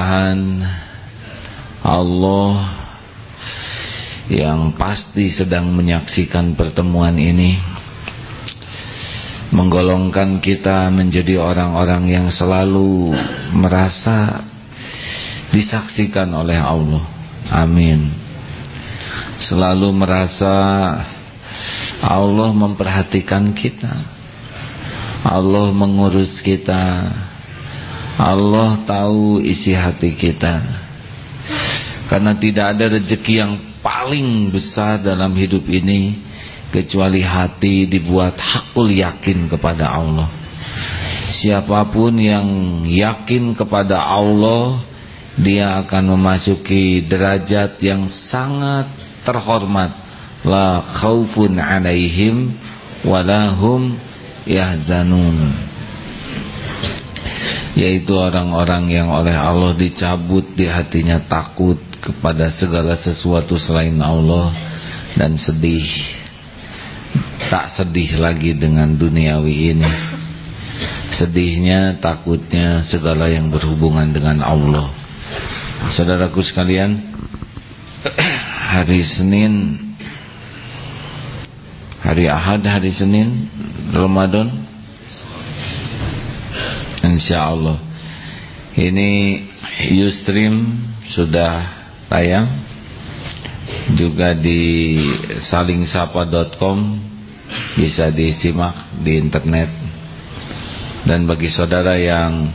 Mudah-mudahan Allah yang pasti sedang menyaksikan pertemuan ini menggolongkan kita menjadi orang-orang yang selalu merasa disaksikan oleh Allah. Amin. Selalu merasa Allah memperhatikan kita. Allah mengurus kita. Allah tahu isi hati kita. Karena tidak ada rezeki yang paling besar dalam hidup ini kecuali hati dibuat hakul yakin kepada Allah. Siapa pun yang yakin kepada Allah, dia akan memasuki derajat yang sangat terhormat. La khaufun alaihim walahum yahzanun. Yaitu orang-orang yang oleh Allah dicabut di hatinya takut kepada segala sesuatu selain Allah dan sedih tak sedih lagi dengan duniawi ini. Sedihnya takutnya segala yang berhubungan dengan Allah. Saudaraku sekalian hari Senin hari Ahad hari Senin Ramadan Insya Allah ini Ustream sudah tayang. Juga di salingsapa.com bisa disimak di internet. Dan bagi saudara yang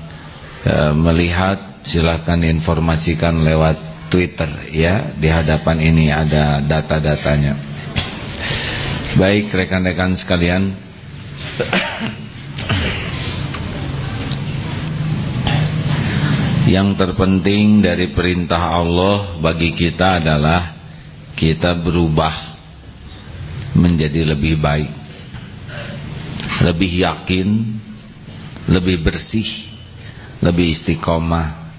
e, melihat silahkan informasikan lewat Twitter ya. Di hadapan ini ada data-datanya. Baik rekan-rekan sekalian Yang terpenting dari perintah Allah bagi kita adalah kita berubah menjadi lebih baik, lebih yakin, lebih bersih, lebih istiqomah.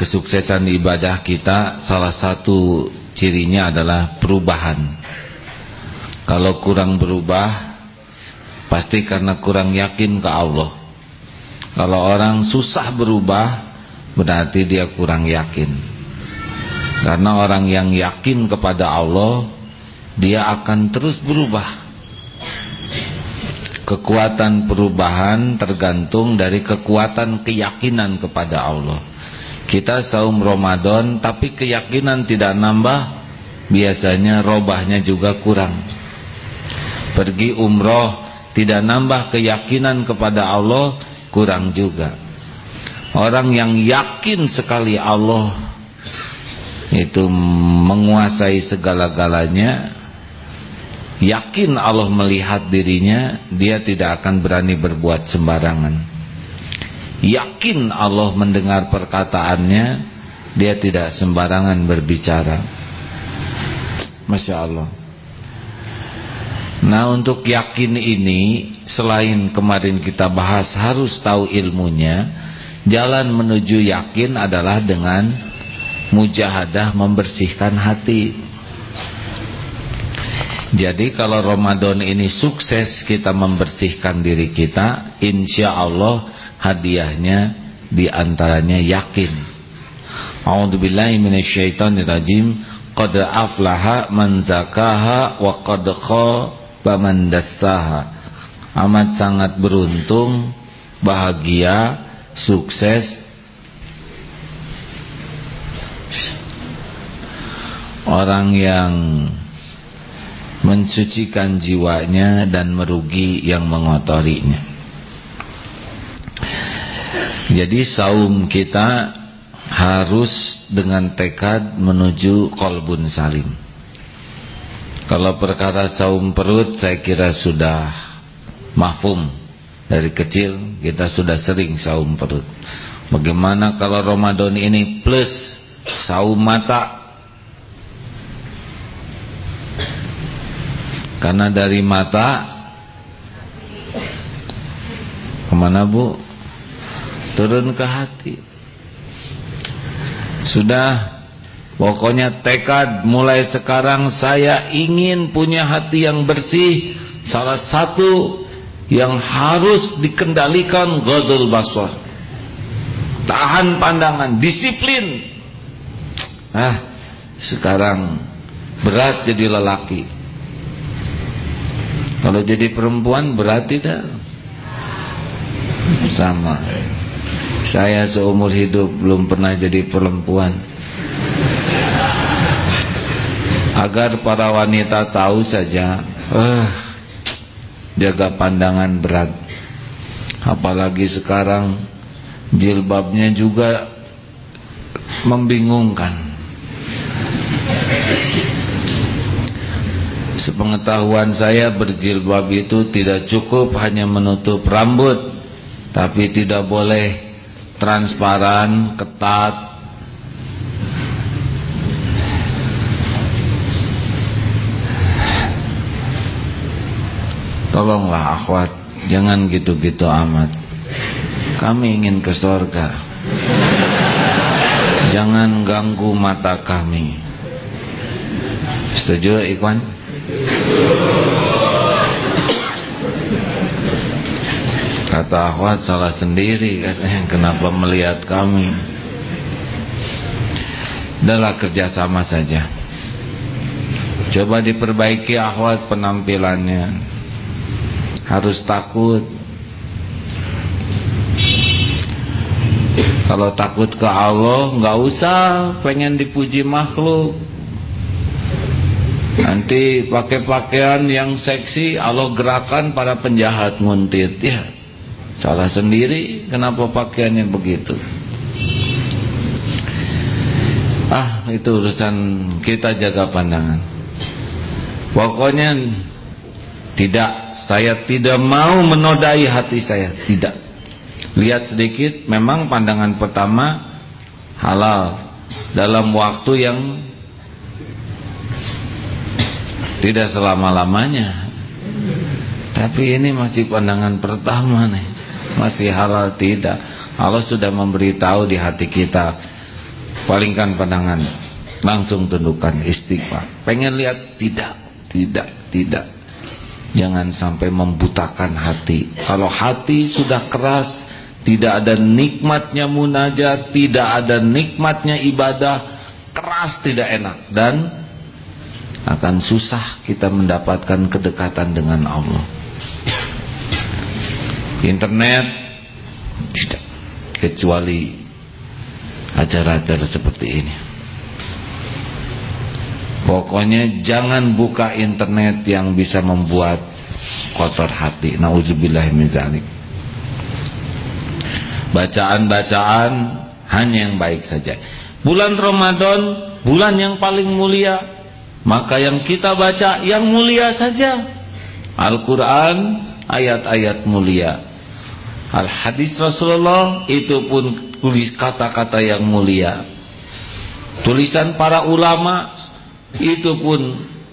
Kesuksesan ibadah kita salah satu cirinya adalah perubahan. Kalau kurang berubah, pasti karena kurang yakin ke Allah. Kalau orang susah berubah Berarti dia kurang yakin. Karena orang yang yakin kepada Allah Dia akan terus berubah. Kekuatan perubahan tergantung dari kekuatan keyakinan kepada Allah. Kita saum Ramadan Tapi keyakinan tidak nambah Biasanya robahnya juga kurang. Pergi umroh Tidak nambah keyakinan kepada Allah kurang juga. Orang yang yakin sekali Allah itu menguasai segala-galanya yakin Allah melihat dirinya dia tidak akan berani berbuat sembarangan. Yakin Allah mendengar perkataannya dia tidak sembarangan berbicara. Masya Allah. Nah untuk yakin ini selain kemarin kita bahas harus tahu ilmunya jalan menuju yakin adalah dengan mujahadah membersihkan hati. Jadi kalau Ramadan ini sukses kita membersihkan diri kita insya Allah hadiahnya di antaranya yakin. A'udzubillahiminasyaitonirrajim qad aflaha man zakaha wa qad baman dassaha amat sangat beruntung bahagia sukses. Orang yang mensucikan jiwanya dan merugi yang mengotorinya. Jadi saum kita harus dengan tekad menuju kolbun salim. Kalau perkara saum perut saya kira sudah mahfum dari kecil kita sudah sering saum perut. Bagaimana kalau Ramadan ini plus saum mata? Karena dari mata ke mana bu? Turun ke hati. Sudah Pokoknya tekad mulai sekarang saya ingin punya hati yang bersih. Salah satu yang harus dikendalikan ghadul basar. tahan pandangan disiplin. Ah sekarang berat jadi lelaki. Kalau jadi perempuan berat tidak? Sama. Saya seumur hidup belum pernah jadi perempuan. Agar para wanita tahu saja. Uh, jaga pandangan berat. Apalagi sekarang jilbabnya juga membingungkan. Sepengetahuan saya berjilbab itu tidak cukup hanya menutup rambut Tapi tidak boleh transparan, ketat Tolonglah akhwat Jangan gitu-gitu amat Kami ingin ke surga Jangan ganggu mata kami Setuju Ikhwan? Kata akhwat salah sendiri katanya kenapa melihat kami. Adalah kerjasama saja. Coba diperbaiki akhwat penampilannya. Harus takut. Kalau takut ke Allah nggak usah pengen dipuji makhluk Nanti pakai pakaian yang seksi Allah gerakan para penjahat nguntit ya. Salah sendiri kenapa pakaiannya begitu? Ah, itu urusan kita jaga pandangan. Pokoknya tidak, saya tidak mau menodai hati saya, tidak. Lihat sedikit, memang pandangan pertama halal dalam waktu yang tidak selama-lamanya. Tapi ini masih pandangan pertama nih. Masih halal tidak. Allah sudah memberitahu di hati kita. Palingkan pandangan. Langsung tundukkan istighfar. Pengen lihat? Tidak. Tidak. Tidak. Jangan sampai membutakan hati. Kalau hati sudah keras, tidak ada nikmatnya munajat, tidak ada nikmatnya ibadah, keras tidak enak dan akan susah kita mendapatkan kedekatan dengan Allah. Internet tidak kecuali acara-acara seperti ini. Pokoknya jangan buka internet yang bisa membuat kotor hati. Nauzubillah min zalik. Bacaan-bacaan hanya yang baik saja. Bulan Ramadan, bulan yang paling mulia maka yang kita baca yang mulia saja. Al-Quran ayat-ayat mulia. Al-Hadis Rasulullah itu pun tulis kata-kata yang mulia. Tulisan para ulama itu pun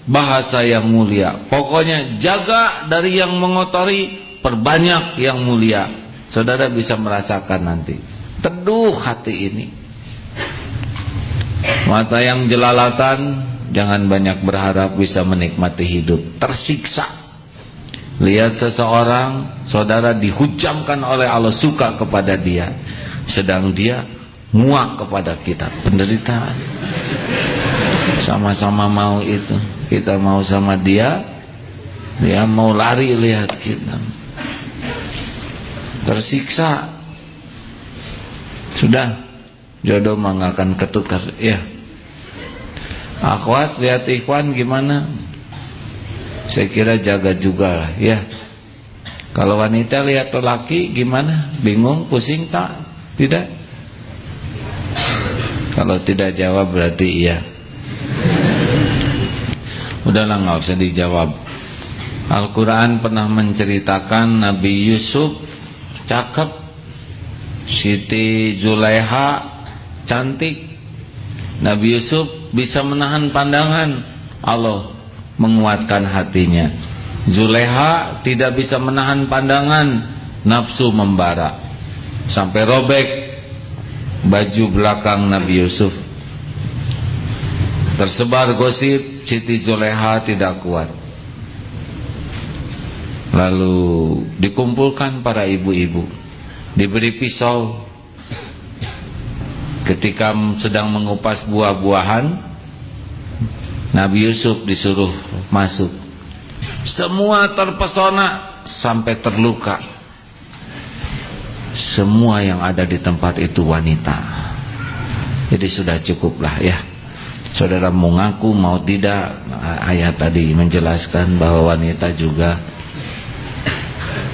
bahasa yang mulia. Pokoknya jaga dari yang mengotori, perbanyak yang mulia. Saudara bisa merasakan nanti. Teduh hati ini. Mata yang jelalatan Jangan banyak berharap bisa menikmati hidup Tersiksa Lihat seseorang Saudara dihujamkan oleh Allah Suka kepada dia Sedang dia muak kepada kita Penderitaan Sama-sama mau itu Kita mau sama dia Dia mau lari lihat kita Tersiksa Sudah Jodoh mengakan ketukar Ya Akhwat lihat ikhwan gimana? Saya kira jaga juga lah ya. Kalau wanita lihat laki gimana? Bingung, pusing tak? Tidak? Kalau tidak jawab berarti iya. Udahlah nggak usah dijawab. Al-Quran pernah menceritakan Nabi Yusuf cakep, Siti Zulaiha cantik, Nabi Yusuf bisa menahan pandangan. Allah menguatkan hatinya. Zuleha tidak bisa menahan pandangan nafsu membara. Sampai robek baju belakang Nabi Yusuf. Tersebar gosip Siti Zuleha tidak kuat. Lalu dikumpulkan para ibu-ibu diberi pisau. Ketika sedang mengupas buah-buahan Nabi Yusuf disuruh masuk. Semua terpesona sampai terluka. Semua yang ada di tempat itu wanita. Jadi sudah cukuplah ya saudara mengaku mau tidak ayat tadi menjelaskan bahwa wanita juga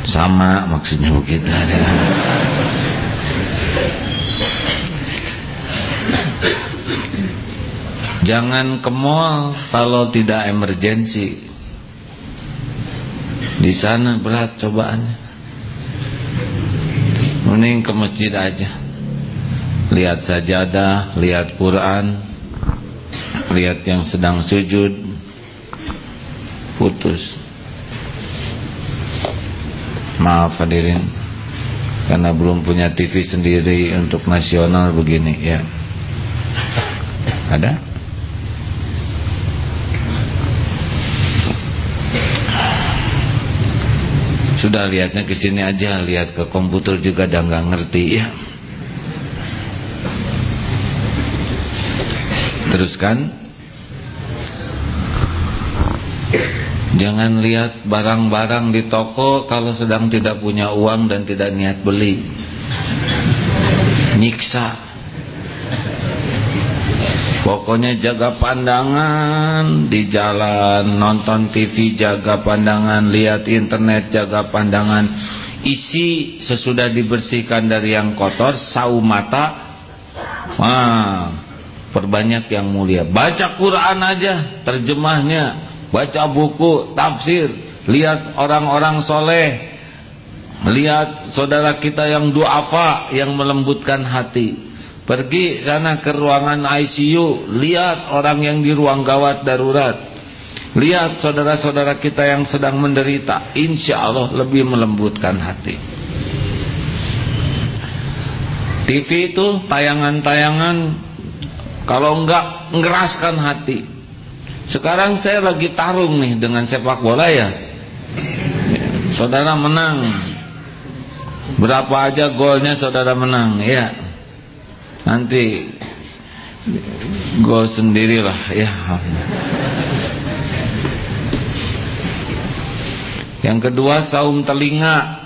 sama maksudnya begitu Jangan ke mall kalau tidak emergensi. Di sana berat cobaannya. Mending ke masjid aja. Lihat sajadah, lihat Quran, lihat yang sedang sujud, putus. Maaf hadirin, karena belum punya TV sendiri untuk nasional begini ya. Ada? Sudah lihatnya ke sini aja, lihat ke komputer juga dah nggak ngerti ya. Teruskan. Jangan lihat barang-barang di toko kalau sedang tidak punya uang dan tidak niat beli. Nyiksa. Pokoknya jaga pandangan di jalan, nonton TV jaga pandangan, lihat internet jaga pandangan. Isi sesudah dibersihkan dari yang kotor, sau mata. Wah, perbanyak yang mulia. Baca Quran aja, terjemahnya. Baca buku, tafsir. Lihat orang-orang soleh. Lihat saudara kita yang duafa, yang melembutkan hati. Pergi sana ke ruangan ICU, lihat orang yang di ruang gawat darurat. Lihat saudara-saudara kita yang sedang menderita, insya Allah lebih melembutkan hati. TV itu tayangan-tayangan kalau enggak ngeraskan hati. Sekarang saya lagi tarung nih dengan sepak bola ya. Saudara menang. Berapa aja golnya saudara menang, ya nanti gue sendirilah ya yang kedua saum telinga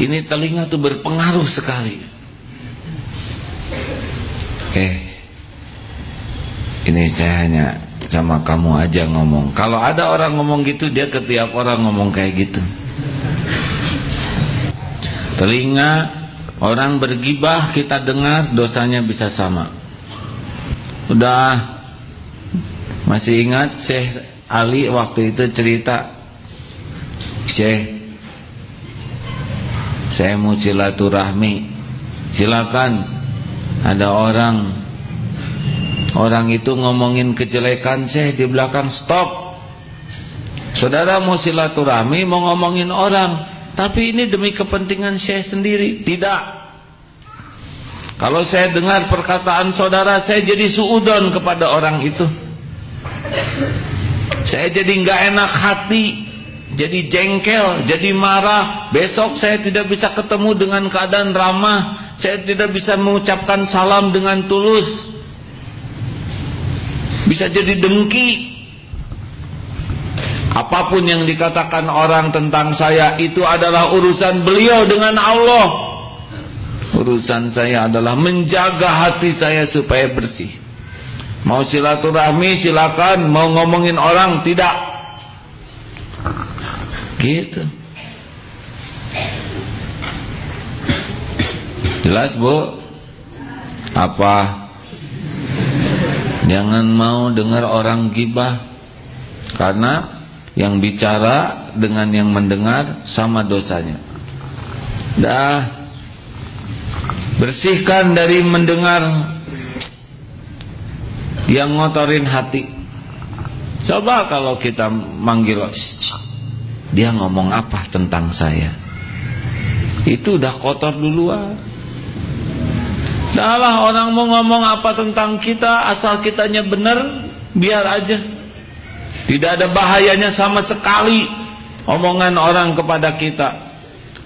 ini telinga tuh berpengaruh sekali. Oke. Ini saya hanya sama kamu aja ngomong. Kalau ada orang ngomong gitu dia ke tiap orang ngomong kayak gitu. Telinga orang bergibah kita dengar dosanya bisa sama. Udah. Masih ingat Syekh Ali waktu itu cerita? Syekh saya mau silaturahmi silakan ada orang orang itu ngomongin kejelekan Syekh di belakang stop saudara mau silaturahmi mau ngomongin orang tapi ini demi kepentingan saya sendiri. Tidak. Kalau saya dengar perkataan saudara, saya jadi suudon kepada orang itu. Saya jadi nggak enak hati, jadi jengkel, jadi marah. Besok saya tidak bisa ketemu dengan keadaan ramah. Saya tidak bisa mengucapkan salam dengan tulus. Bisa jadi dengki, Apa pun yang dikatakan orang tentang saya itu adalah urusan beliau dengan Allah. Urusan saya adalah menjaga hati saya supaya bersih. Mau silaturahmi silakan, mau ngomongin orang tidak. Gitu. Jelas, Bu? Apa? Jangan mau dengar orang gibah karena yang bicara dengan yang mendengar sama dosanya dah bersihkan dari mendengar yang ngotorin hati coba kalau kita manggil dia ngomong apa tentang saya? Itu udah kotor duluan. Dahlah orang mau ngomong apa tentang kita asal kitanya benar biar aja. Tidak ada bahayanya sama sekali omongan orang kepada kita.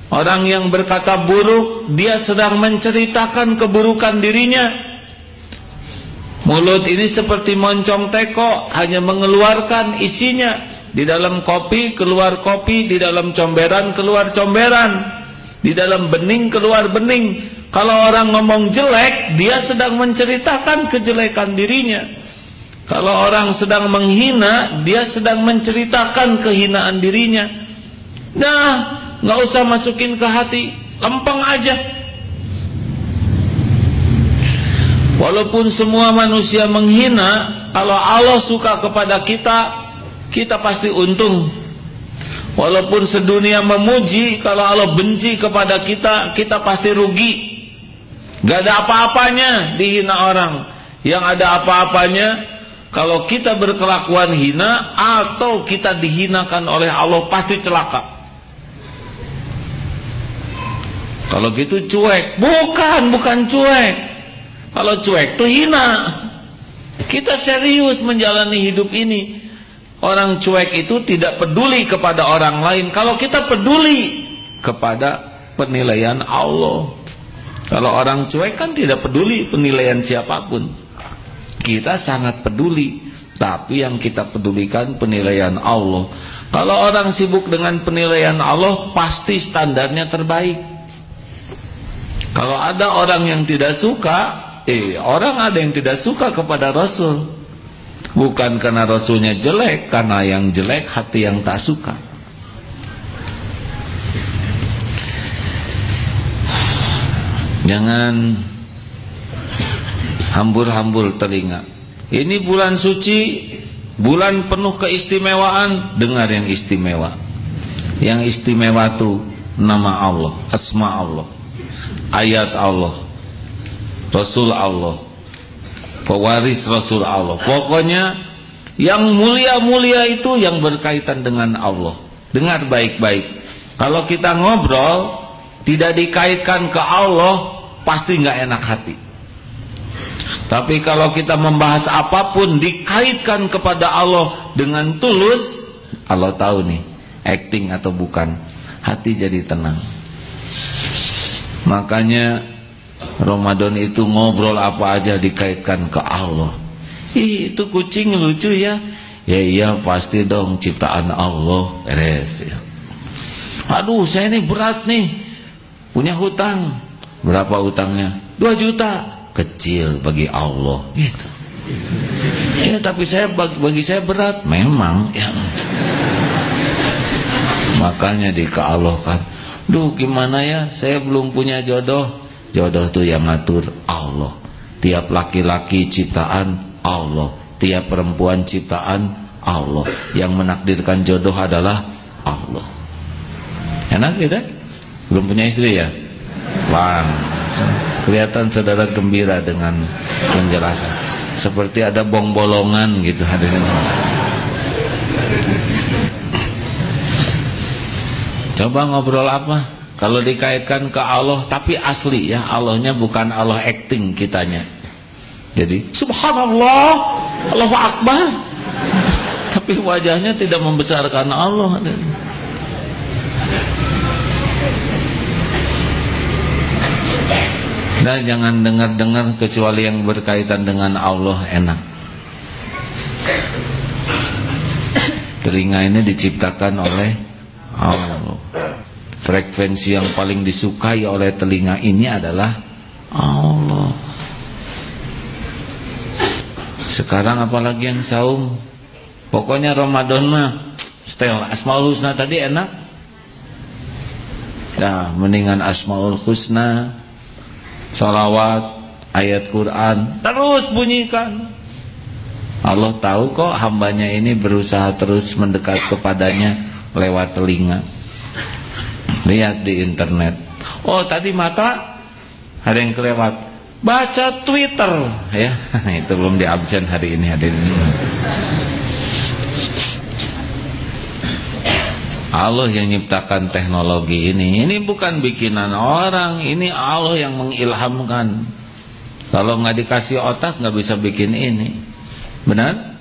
Orang yang berkata buruk Dia sedang menceritakan keburukan dirinya. Mulut ini seperti moncong teko Hanya mengeluarkan isinya Di dalam kopi keluar kopi. Di dalam comberan keluar comberan. Di dalam bening keluar bening. Kalau orang ngomong jelek Dia sedang menceritakan kejelekan dirinya. Kalau orang sedang menghina Dia sedang menceritakan kehinaan dirinya. Nah nggak usah masukin ke hati, lempeng aja. Walaupun semua manusia menghina, kalau Allah suka kepada kita, kita pasti untung. Walaupun sedunia memuji, kalau Allah benci kepada kita, kita pasti rugi. Gak ada apa-apanya dihina orang. Yang ada apa-apanya kalau kita berkelakuan hina atau kita dihinakan oleh Allah pasti celaka. Kalau gitu cuek. Bukan, bukan cuek. Kalau cuek tuh hina. Kita serius menjalani hidup ini. Orang cuek itu tidak peduli kepada orang lain. Kalau kita peduli kepada penilaian Allah. Kalau orang cuek kan tidak peduli penilaian siapa pun. Kita sangat peduli. Tapi yang kita pedulikan penilaian Allah. Kalau orang sibuk dengan penilaian Allah, pasti standarnya terbaik. Kalau ada orang yang tidak suka, eh orang ada yang tidak suka kepada Rasul. Bukan karena Rasulnya jelek, karena yang jelek hati yang tak suka. Jangan hambur-hambur telinga. Ini bulan suci, bulan penuh keistimewaan, dengar yang istimewa. Yang istimewa itu nama Allah, asma Allah ayat Allah Rasul Allah pewaris Rasul Allah. Pokoknya yang mulia-mulia itu yang berkaitan dengan Allah. Dengar baik-baik. Kalau kita ngobrol tidak dikaitkan ke Allah pasti nggak enak hati. Tapi kalau kita membahas apa pun dikaitkan kepada Allah dengan tulus Allah tahu nih acting atau bukan hati jadi tenang. Makanya Ramadan itu ngobrol apa aja dikaitkan ke Allah. Ih, itu kucing lucu ya. Ya iya pasti dong ciptaan Allah. Beres ya. Aduh, saya ini berat nih. Punya hutang. Berapa hutangnya? 2 juta. Kecil bagi Allah gitu. Ya, tapi saya bagi, bagi saya berat memang ya. Makanya di ke Allah kan Duh gimana ya saya belum punya jodoh Jodoh tuh yang ngatur Allah. Tiap laki-laki ciptaan Allah. Tiap perempuan ciptaan Allah. Yang menakdirkan jodoh adalah Allah. Enak gitu? Belum punya istri ya? Bang Kelihatan saudara gembira dengan penjelasan. Seperti ada bong bolongan gitu hadirin Coba ngobrol apa? Kalau dikaitkan ke Allah tapi asli ya, Allahnya bukan Allah acting kitanya. Jadi subhanallah, Allahu akbar. Tapi wajahnya tidak membesarkan Allah. Dan jangan dengar-dengar kecuali yang berkaitan dengan Allah enak. Telinga ini diciptakan oleh Allah. Frekuensi yang paling disukai oleh telinga ini adalah Allah. Sekarang apalagi yang saum? Pokoknya Ramadan mah setel Asmaul Husna tadi enak. Nah, mendingan Asmaul Husna, salawat, ayat Quran terus bunyikan. Allah tahu kok hambanya ini berusaha terus mendekat kepadanya lewat telinga lihat di internet. Oh tadi mata ada yang kelewat. Baca twitter ya. Itu belum di absen hari ini hadirin. Allah yang menciptakan teknologi ini. Ini bukan bikinan orang. Ini Allah yang mengilhamkan. Kalau nggak dikasih otak nggak bisa bikin ini. Benar?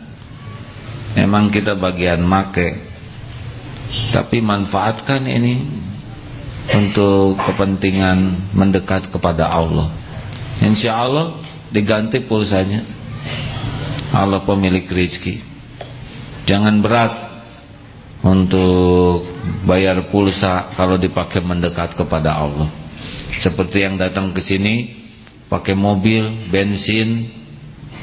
Memang kita bagian make tapi manfaatkan ini untuk kepentingan mendekat kepada Allah. Insya Allah diganti pulsanya. Allah pemilik rezeki. Jangan berat untuk bayar pulsa kalau dipakai mendekat kepada Allah. Seperti yang datang ke sini pakai mobil, bensin,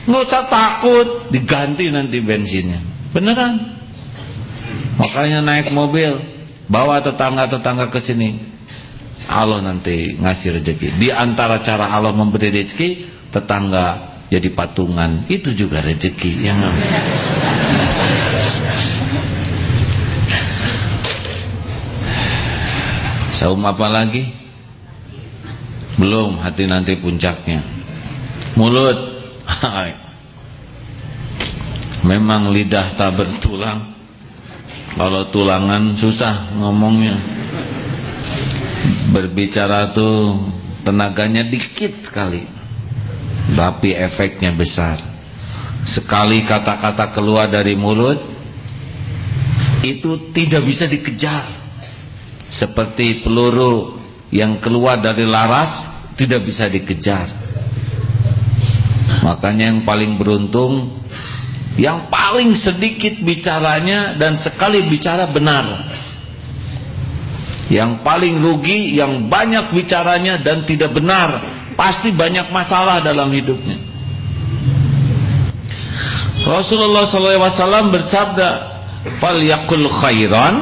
nggak usah takut diganti nanti bensinnya. Beneran. Makanya naik mobil, bawa tetangga-tetangga ke sini. Allah nanti ngasih rezeki. Di antara cara Allah memberi rezeki, tetangga jadi patungan, itu juga rezeki yang Saum apa lagi? Belum, hati nanti puncaknya. Mulut. Memang lidah tak bertulang. Kalau tulangan susah ngomongnya. Berbicara tuh tenaganya dikit sekali. Tapi efeknya besar. Sekali kata-kata keluar dari mulut itu tidak bisa dikejar. Seperti peluru yang keluar dari laras tidak bisa dikejar. Makanya yang paling beruntung yang paling sedikit bicaranya dan sekali bicara benar yang paling rugi yang banyak bicaranya dan tidak benar pasti banyak masalah dalam hidupnya. Rasulullah SAW bersabda fal yakul khairan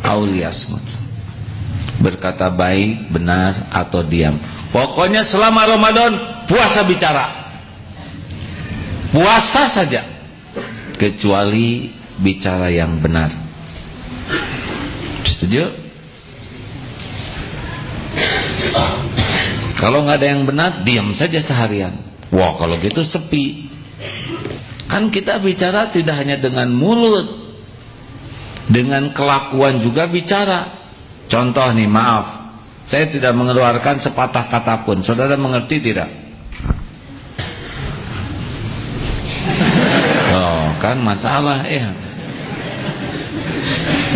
auliyasmut berkata baik benar atau diam. Pokoknya selama Ramadan puasa bicara. Puasa saja. Kecuali bicara yang benar. Setuju? Kalau nggak ada yang benar, diam saja seharian. Wah, kalau gitu sepi. Kan kita bicara tidak hanya dengan mulut. Dengan kelakuan juga bicara. Contoh nih, maaf. Saya tidak mengeluarkan sepatah kata pun. Saudara mengerti tidak? kan masalah ya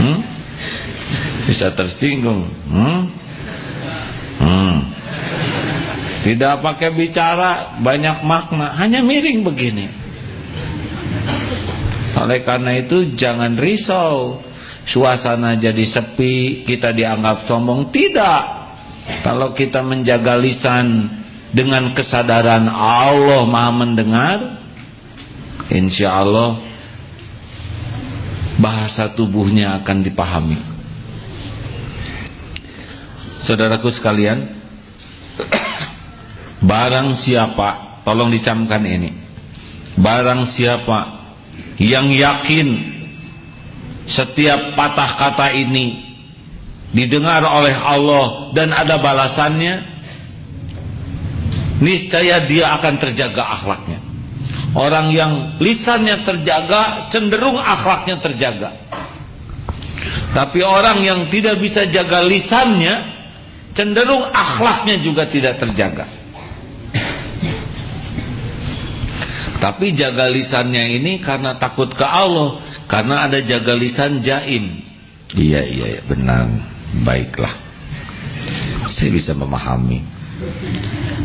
hmm? bisa tersinggung hmm? Hmm. tidak pakai bicara banyak makna. Hanya miring begini. Oleh karena itu jangan risau. Suasana jadi sepi kita dianggap sombong. Tidak. Kalau kita menjaga lisan dengan kesadaran Allah maha mendengar insya Allah bahasa tubuhnya akan dipahami. Saudaraku sekalian, barang siapa, tolong dicamkan ini, barang siapa yang yakin setiap patah kata ini didengar oleh Allah dan ada balasannya, niscaya dia akan terjaga akhlaknya. Orang yang lisannya terjaga cenderung akhlaknya terjaga. Tapi orang yang tidak bisa jaga lisannya cenderung akhlaknya juga tidak terjaga. Tapi jaga lisannya ini karena takut ke Allah, karena ada jaga lisan jaim. Iya iya, iya benar. Baiklah. Saya bisa memahami.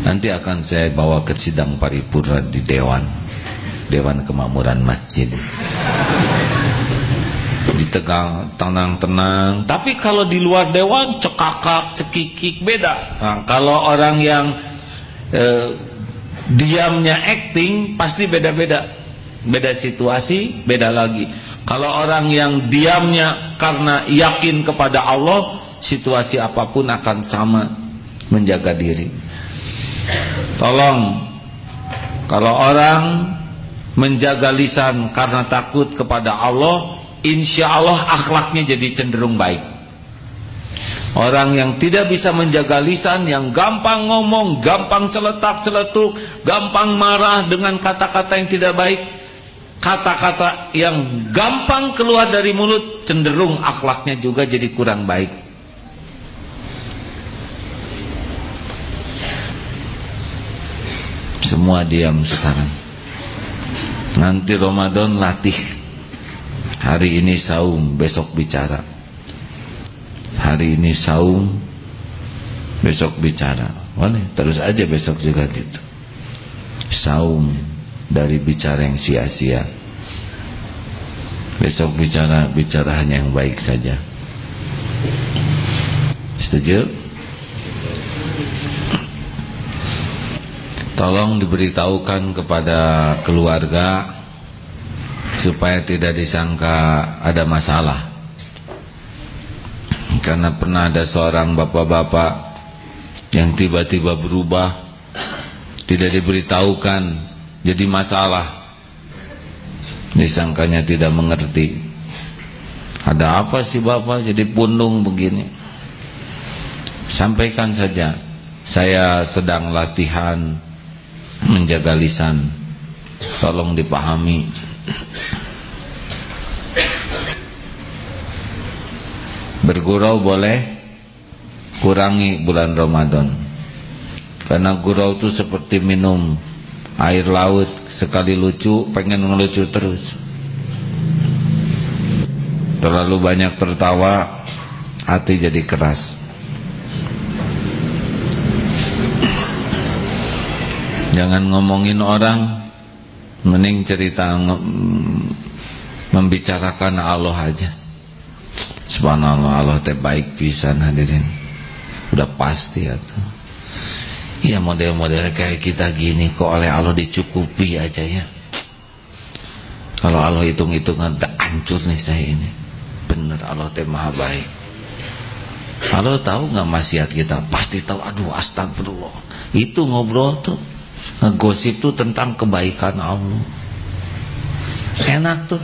Nanti akan saya bawa ke sidang paripurna di dewan. Dewan Kemakmuran Masjid ditegang tenang-tenang tapi kalau di luar dewan cekakak cekikik beda. Nah, kalau orang yang eh, diamnya acting pasti beda-beda. Beda situasi beda lagi. Kalau orang yang diamnya karena yakin kepada Allah situasi apa pun akan sama menjaga diri. Tolong kalau orang menjaga lisan karena takut kepada Allah insya Allah akhlaknya jadi cenderung baik. Orang yang tidak bisa menjaga lisan yang gampang ngomong gampang celetak celetuk gampang marah dengan kata-kata yang tidak baik kata-kata yang gampang keluar dari mulut cenderung akhlaknya juga jadi kurang baik. Semua diam sekarang. Nanti Ramadan latih. Hari ini saum, besok bicara. Hari ini saum, besok bicara. Boleh? Terus aja besok juga gitu. Saum dari bicara yang sia-sia. Besok bicara bicara hanya yang baik saja. Setuju? Tolong diberitahukan kepada keluarga supaya tidak disangka ada masalah. Karena pernah ada seorang bapak-bapak yang tiba-tiba berubah tidak diberitahukan jadi masalah. Disangkanya tidak mengerti. Ada apa sih bapak jadi pundung begini? Sampaikan saja saya sedang latihan menjaga lisan. Tolong dipahami bergurau boleh kurangi bulan Ramadan. Karena gurau itu seperti minum air laut sekali lucu pengen ngelucu terus. Terlalu banyak tertawa hati jadi keras. Jangan ngomongin orang mending cerita membicarakan Allah aja. Subhanallah Allah teh baik pisan hadirin. Udah pasti tuh. Ya model-model kayak kita gini kok oleh Allah dicukupi aja ya. Kalau Allah hitung-hitungan udah hancur nih saya ini. Bener Allah teh maha baik. Allah tahu nggak maksiat kita? Pasti tahu aduh astagfirullah. Itu ngobrol tuh ngegosip tuh tentang kebaikan Allah. Enak tuh.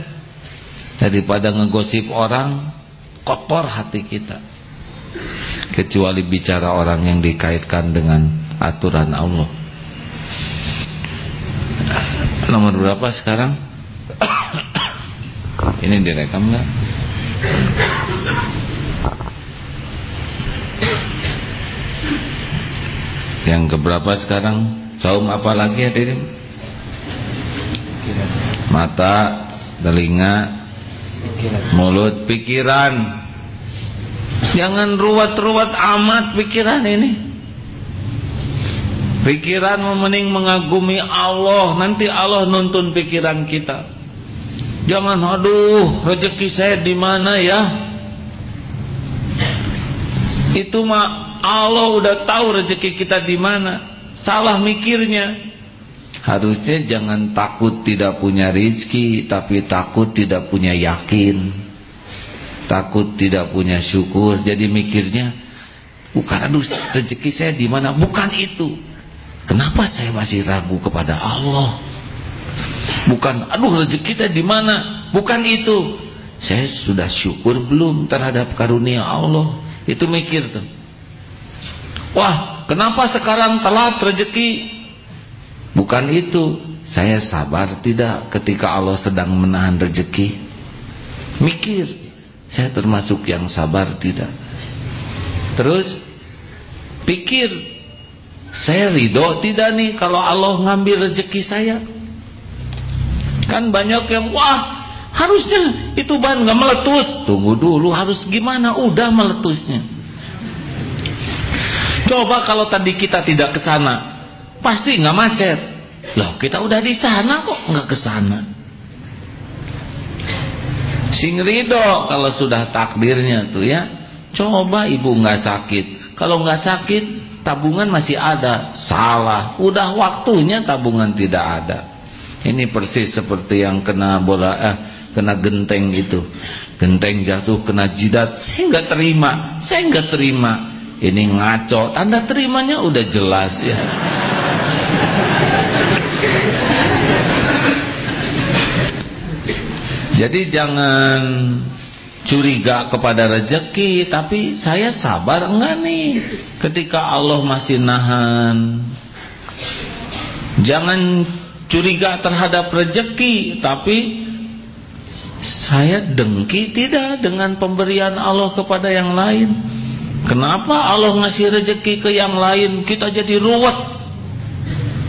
Daripada ngegosip orang kotor hati kita. Kecuali bicara orang yang dikaitkan dengan aturan Allah. Nomor berapa sekarang? Ini direkam nggak? Yang keberapa sekarang Saum apa lagi hadirin? Mata, telinga, mulut, pikiran. Jangan ruwet-ruwet amat pikiran ini. Pikiran memening mengagumi Allah, nanti Allah nuntun pikiran kita. Jangan aduh, rezeki saya di mana ya? Itu mah Allah udah tahu rezeki kita di mana salah mikirnya. Harusnya jangan takut tidak punya rizki tapi takut tidak punya yakin. Takut tidak punya syukur. Jadi mikirnya bukan aduh rezeki saya di mana? Bukan itu. Kenapa saya masih ragu kepada Allah? Bukan aduh rezeki kita di mana? Bukan itu. Saya sudah syukur belum terhadap karunia Allah? Itu mikir tuh. Wah Kenapa sekarang telat rezeki? Bukan itu. Saya sabar tidak ketika Allah sedang menahan rezeki? Mikir. Saya termasuk yang sabar tidak? Terus pikir. Saya ridho tidak nih kalau Allah ngambil rezeki saya? Kan banyak yang wah harusnya itu ban nggak meletus. Tunggu dulu harus gimana? Udah meletusnya. Coba kalau tadi kita tidak ke sana, pasti nggak macet. Loh, kita udah di sana kok nggak ke sana. Sing ridho kalau sudah takdirnya tuh ya. Coba ibu nggak sakit. Kalau nggak sakit, tabungan masih ada. Salah, udah waktunya tabungan tidak ada. Ini persis seperti yang kena bola eh, kena genteng itu. Genteng jatuh kena jidat, saya nggak terima. Saya nggak terima ini ngaco. Tanda terimanya udah jelas ya. Jadi jangan curiga kepada rezeki tapi saya sabar. Enggak nih. Ketika Allah masih nahan. Jangan curiga terhadap rezeki tapi saya dengki tidak dengan pemberian Allah kepada yang lain Kenapa Allah ngasih rezeki ke yang lain kita jadi ruwet?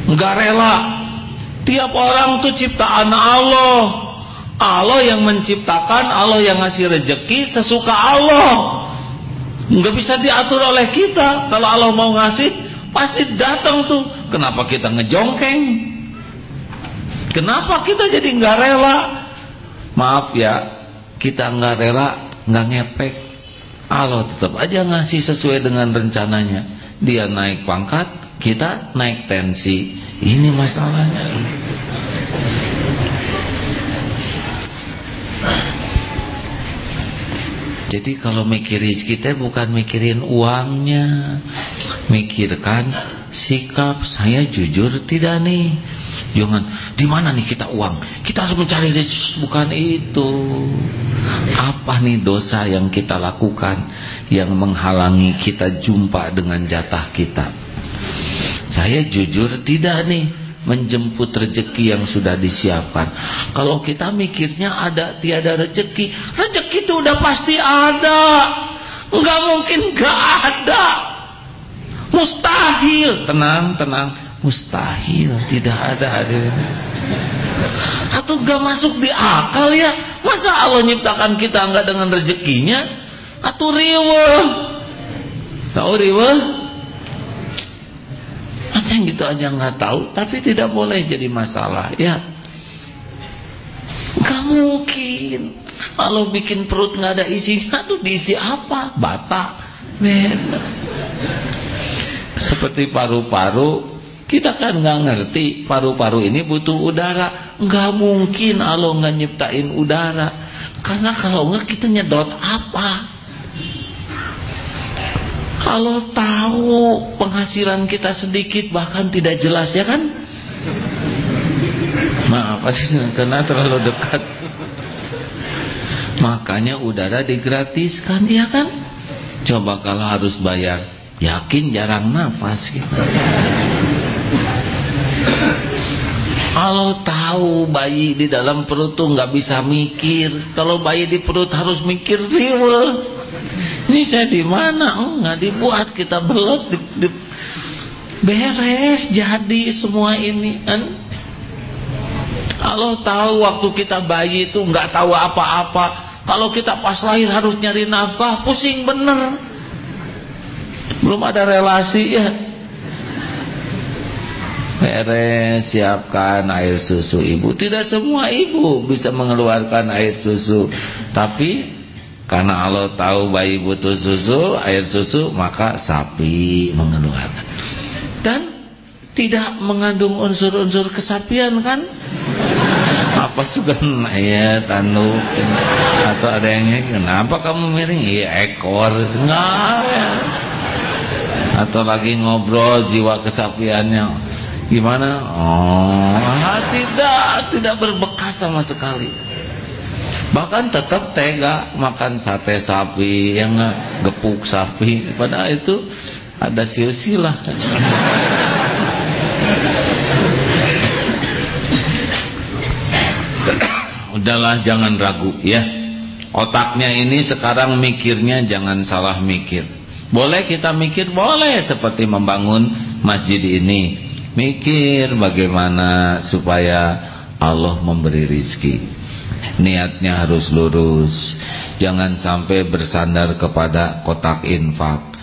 Enggak rela. Tiap orang tuh ciptaan Allah. Allah yang menciptakan, Allah yang ngasih rezeki sesuka Allah. nggak bisa diatur oleh kita kalau Allah mau ngasih pasti datang tuh kenapa kita ngejongkeng kenapa kita jadi nggak rela maaf ya kita nggak rela nggak ngepek Allah tetap aja ngasih sesuai dengan rencananya. Dia naik pangkat kita naik tensi. Ini masalahnya jadi kalau mikir rezeki kita bukan mikirin uangnya mikirkan sikap saya jujur tidak nih Jangan di mana nih kita uang? Kita harus mencari rezeki bukan itu. Apa nih dosa yang kita lakukan yang menghalangi kita jumpa dengan jatah kita? Saya jujur tidak nih menjemput rezeki yang sudah disiapkan. Kalau kita mikirnya ada tiada rezeki, rezeki itu udah pasti ada. Enggak mungkin enggak ada. Mustahil. Tenang, tenang mustahil tidak ada hadirin atau gak masuk di akal ya masa Allah nyiptakan kita nggak dengan rezekinya atau riwa tahu riwa masa yang gitu aja nggak tahu tapi tidak boleh jadi masalah ya nggak mungkin kalau bikin perut nggak ada isinya tuh diisi apa bata beda seperti paru-paru kita kan nggak ngerti paru-paru ini butuh udara. Nggak mungkin Allah nggak nyiptain udara. Karena kalau nggak kita nyedot apa? Kalau tahu penghasilan kita sedikit bahkan tidak jelas ya kan? Maaf, karena terlalu dekat. Makanya udara digratiskan ya kan? Coba kalau harus bayar, yakin jarang nafas gitu. Kalau tahu bayi di dalam perut tuh nggak bisa mikir, kalau bayi di perut harus mikir riwe. Ini saya di mana? Oh, nggak dibuat kita belot di, di, beres jadi semua ini kan. Kalau tahu waktu kita bayi itu nggak tahu apa-apa. Kalau kita pas lahir harus nyari nafkah, pusing bener. Belum ada relasi ya beres siapkan air susu ibu tidak semua ibu bisa mengeluarkan air susu tapi karena Allah tahu bayi butuh susu air susu maka sapi mengeluarkan. Dan tidak mengandung unsur-unsur kesapian kan? Apa suka ya tanduk atau ada yang kenapa kamu miring? Iya ekor. Enggak ya. Atau lagi ngobrol jiwa kesapiannya. Gimana? Oh, tidak, tidak berbekas sama sekali. Bahkan tetap tega makan sate sapi, yang gepuk sapi. Padahal itu ada silsilah. Udahlah jangan ragu ya. Otaknya ini sekarang mikirnya jangan salah mikir. Boleh kita mikir, boleh seperti membangun masjid ini mikir bagaimana supaya Allah memberi rizki niatnya harus lurus. Jangan sampai bersandar kepada kotak infak.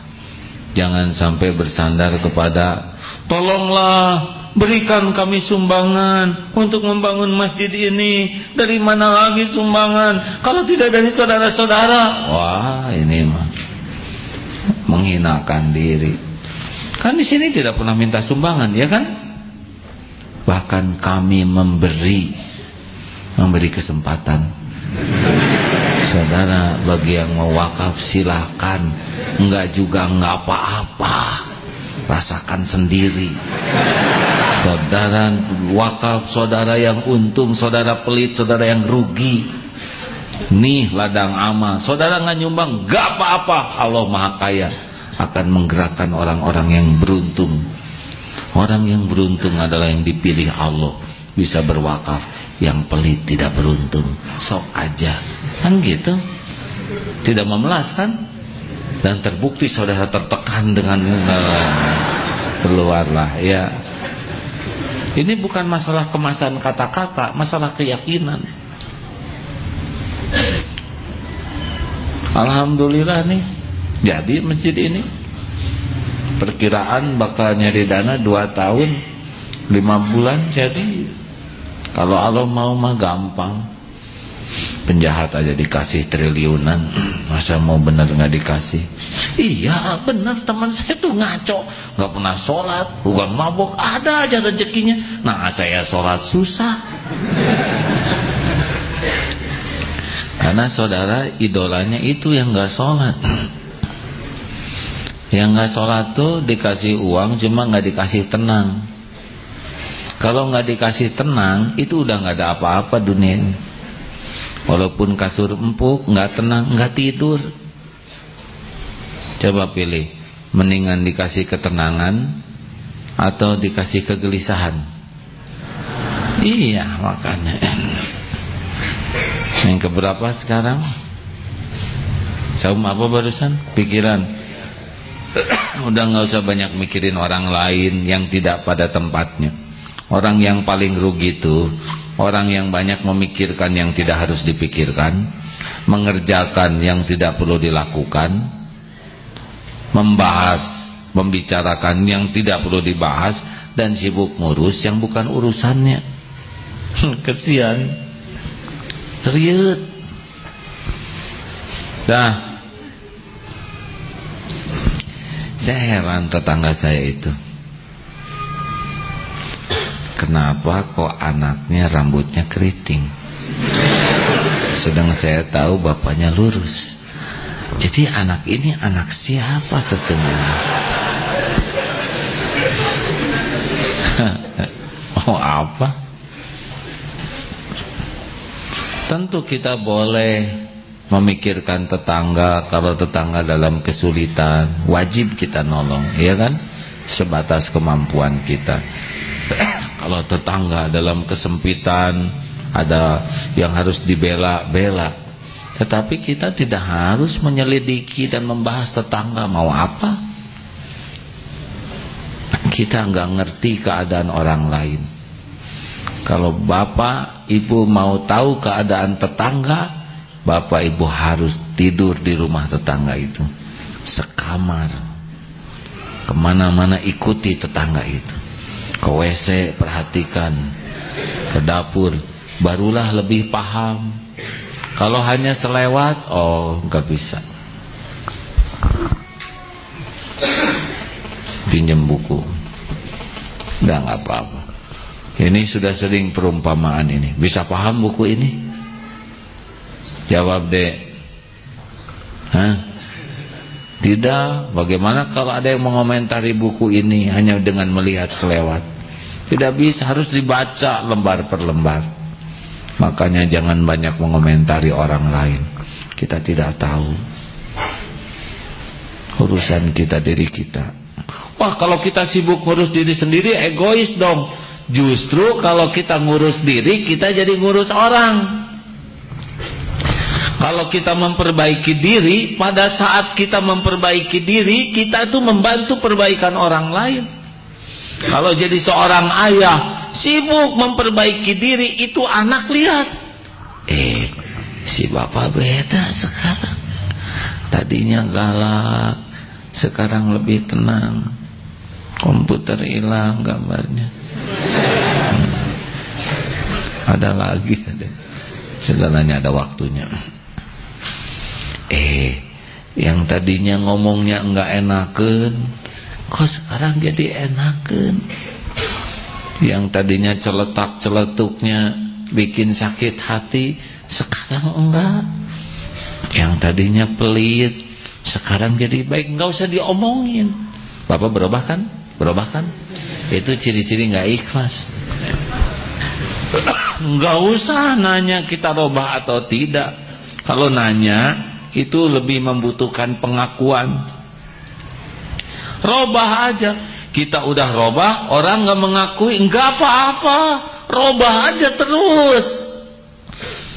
Jangan sampai bersandar kepada tolonglah berikan kami sumbangan untuk membangun masjid ini. Dari mana lagi sumbangan? Kalau tidak dari saudara-saudara. Wah ini mah menghinakan diri. Kan di sini tidak pernah minta sumbangan, ya kan? Bahkan kami memberi memberi kesempatan. Saudara, bagi yang mau wakaf silakan. Enggak juga enggak apa-apa. Rasakan sendiri. Saudara wakaf, saudara yang untung, saudara pelit, saudara yang rugi. Nih ladang amal. Saudara nggak nyumbang, enggak apa-apa. Allah Maha Kaya akan menggerakkan orang-orang yang beruntung. Orang yang beruntung adalah yang dipilih Allah bisa berwakaf. Yang pelit tidak beruntung. Sok aja. Kan gitu. Tidak memelaskan Dan terbukti saudara tertekan dengan uh, keluarlah ya. Ini bukan masalah kemasan kata-kata, masalah keyakinan. Alhamdulillah nih jadi masjid ini perkiraan bakal nyari dana 2 tahun 5 bulan jadi kalau Allah mau mah gampang. Penjahat aja dikasih triliunan. Masa mau bener nggak dikasih? Iya bener. Teman saya tuh ngaco. Nggak pernah sholat. Bukan mabuk. Ada aja rezekinya. Nah saya sholat susah. Karena saudara idolanya itu yang nggak sholat. Yang nggak sholat tuh dikasih uang cuma nggak dikasih tenang kalau nggak dikasih tenang itu udah nggak ada apa-apa dunia Walaupun kasur empuk, nggak tenang, nggak tidur. Coba pilih, mendingan dikasih ketenangan atau dikasih kegelisahan. Iya, makanya. Yang keberapa sekarang? Saum apa barusan? Pikiran. Udah nggak usah banyak mikirin orang lain yang tidak pada tempatnya. Orang yang paling rugi itu Orang yang banyak memikirkan yang tidak harus dipikirkan Mengerjakan yang tidak perlu dilakukan Membahas Membicarakan yang tidak perlu dibahas Dan sibuk ngurus yang bukan urusannya. Kesian. Riut Dah Saya heran tetangga saya itu Kenapa kok anaknya rambutnya keriting? Sedang saya tahu bapaknya lurus. Jadi anak ini anak siapa sesungguhnya? Oh apa? Tentu kita boleh memikirkan tetangga Kalau tetangga dalam kesulitan Wajib kita nolong Ya kan? Sebatas kemampuan kita kalau tetangga dalam kesempitan ada yang harus dibela-bela. Tetapi kita tidak harus menyelidiki dan membahas tetangga mau apa. Kita nggak ngerti keadaan orang lain. Kalau bapak ibu mau tahu keadaan tetangga bapak ibu harus tidur di rumah tetangga itu. Sekamar. Ke mana-mana ikuti tetangga itu ke WC perhatikan. Ke dapur. Barulah lebih paham. Kalau hanya selewat oh nggak bisa. Pinjam buku. Udah nggak apa-apa. Ini sudah sering perumpamaan ini. Bisa paham buku ini? Jawab deh Hah? tidak. Bagaimana kalau ada yang mengomentari buku ini hanya dengan melihat selewat tidak bisa, harus dibaca lembar per lembar. Makanya jangan banyak mengomentari orang lain. Kita tidak tahu urusan kita diri kita. Wah, kalau kita sibuk ngurus diri sendiri egois dong. Justru kalau kita ngurus diri, kita jadi ngurus orang. Kalau kita memperbaiki diri, pada saat kita memperbaiki diri, kita itu membantu perbaikan orang lain. Kalau jadi seorang ayah sibuk memperbaiki diri itu anak lihat. Eh, si bapak beda sekarang. Tadinya galak, sekarang lebih tenang. Komputer hilang gambarnya. Hmm. Ada lagi ada. Segalanya ada waktunya. Eh, yang tadinya ngomongnya enggak enakan kok sekarang jadi enakan yang tadinya celetak celetuknya bikin sakit hati sekarang enggak. Yang tadinya pelit sekarang jadi baik. Enggak usah diomongin. Bapak berubah kan? Berubah kan? Itu ciri-ciri enggak ikhlas. Enggak usah nanya kita robah atau tidak. Kalau nanya itu lebih membutuhkan pengakuan Robah aja. Kita udah robah, orang nggak mengakui, nggak apa-apa. Robah aja terus.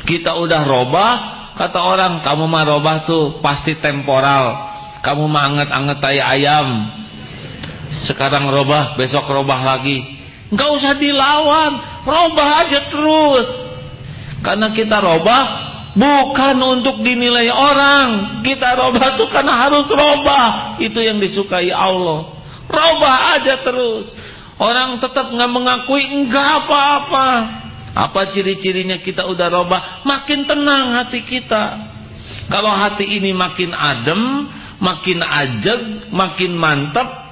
Kita udah robah, kata orang, kamu mah robah tuh pasti temporal. Kamu mah anget-anget tay ayam. Sekarang robah, besok robah lagi. Nggak usah dilawan, robah aja terus. Karena kita robah, bukan untuk dinilai orang. Kita robah itu karena harus robah. Itu yang disukai Allah. Robah aja terus. Orang tetap nggak mengakui enggak apa-apa. Apa ciri-cirinya kita udah robah? Makin tenang hati kita. Kalau hati ini makin adem makin ajeg makin mantap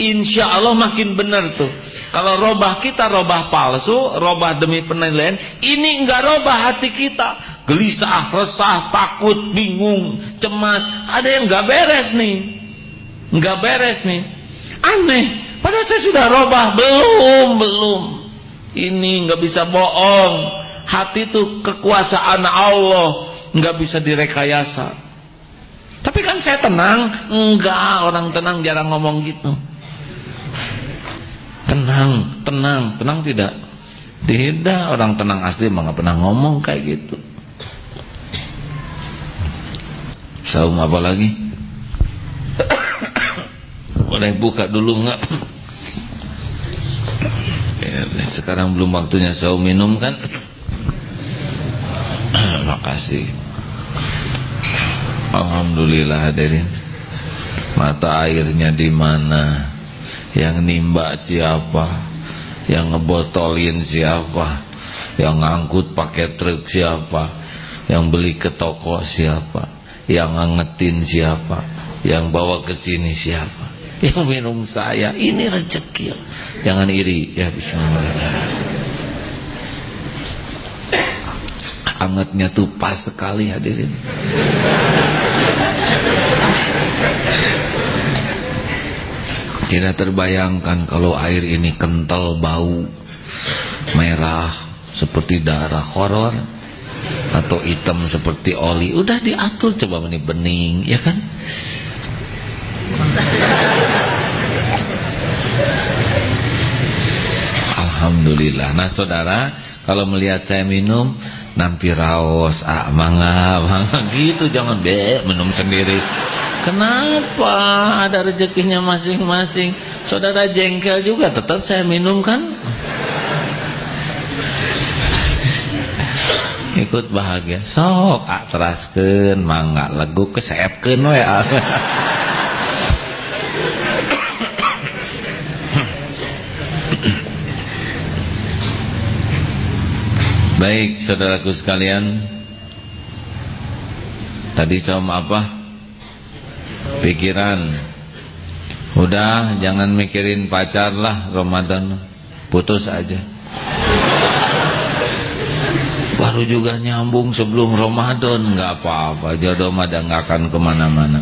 insya Allah makin benar tuh. Kalau robah kita robah palsu, robah demi penilaian, ini enggak robah hati kita. Gelisah, resah, takut, bingung, cemas. Ada yang enggak beres nih. Enggak beres nih. Aneh. Padahal saya sudah robah. Belum, belum. Ini enggak bisa bohong. Hati itu kekuasaan Allah. Enggak bisa direkayasa. Tapi kan saya tenang. Enggak, orang tenang jarang ngomong gitu. Tenang, tenang, tenang tidak? Tidak, orang tenang asli mah pernah ngomong kayak gitu. Saum apa lagi? Boleh buka dulu enggak? Ya, sekarang belum waktunya saum minum kan? Makasih. Alhamdulillah hadirin. Mata airnya di mana? yang nimba siapa yang ngebotolin siapa yang ngangkut pakai truk siapa yang beli ke toko siapa yang ngangetin siapa? Yang bawa ke sini siapa? Yang minum saya? Ini rezeki. Jangan iri. Ya bismillahirrahmanirrahim. Angetnya tuh pas sekali hadirin. Tidak terbayangkan kalau air ini kental bau merah seperti darah horor atau hitam seperti oli. Udah diatur coba ini bening, ya kan? Alhamdulillah. Nah, saudara, kalau melihat saya minum nampi raos, ah, mangga, mangga gitu jangan be minum sendiri. Kenapa ada rezekinya masing-masing? Saudara jengkel juga tetap saya minum kan? Ikut bahagia. Sok ah teraskeun mangga legu keseepkeun we. Ah. Baik saudaraku sekalian Tadi sama apa? pikiran udah jangan mikirin pacar lah Ramadan putus aja baru juga nyambung sebelum Ramadan nggak apa-apa jodoh mah nggak akan ke mana-mana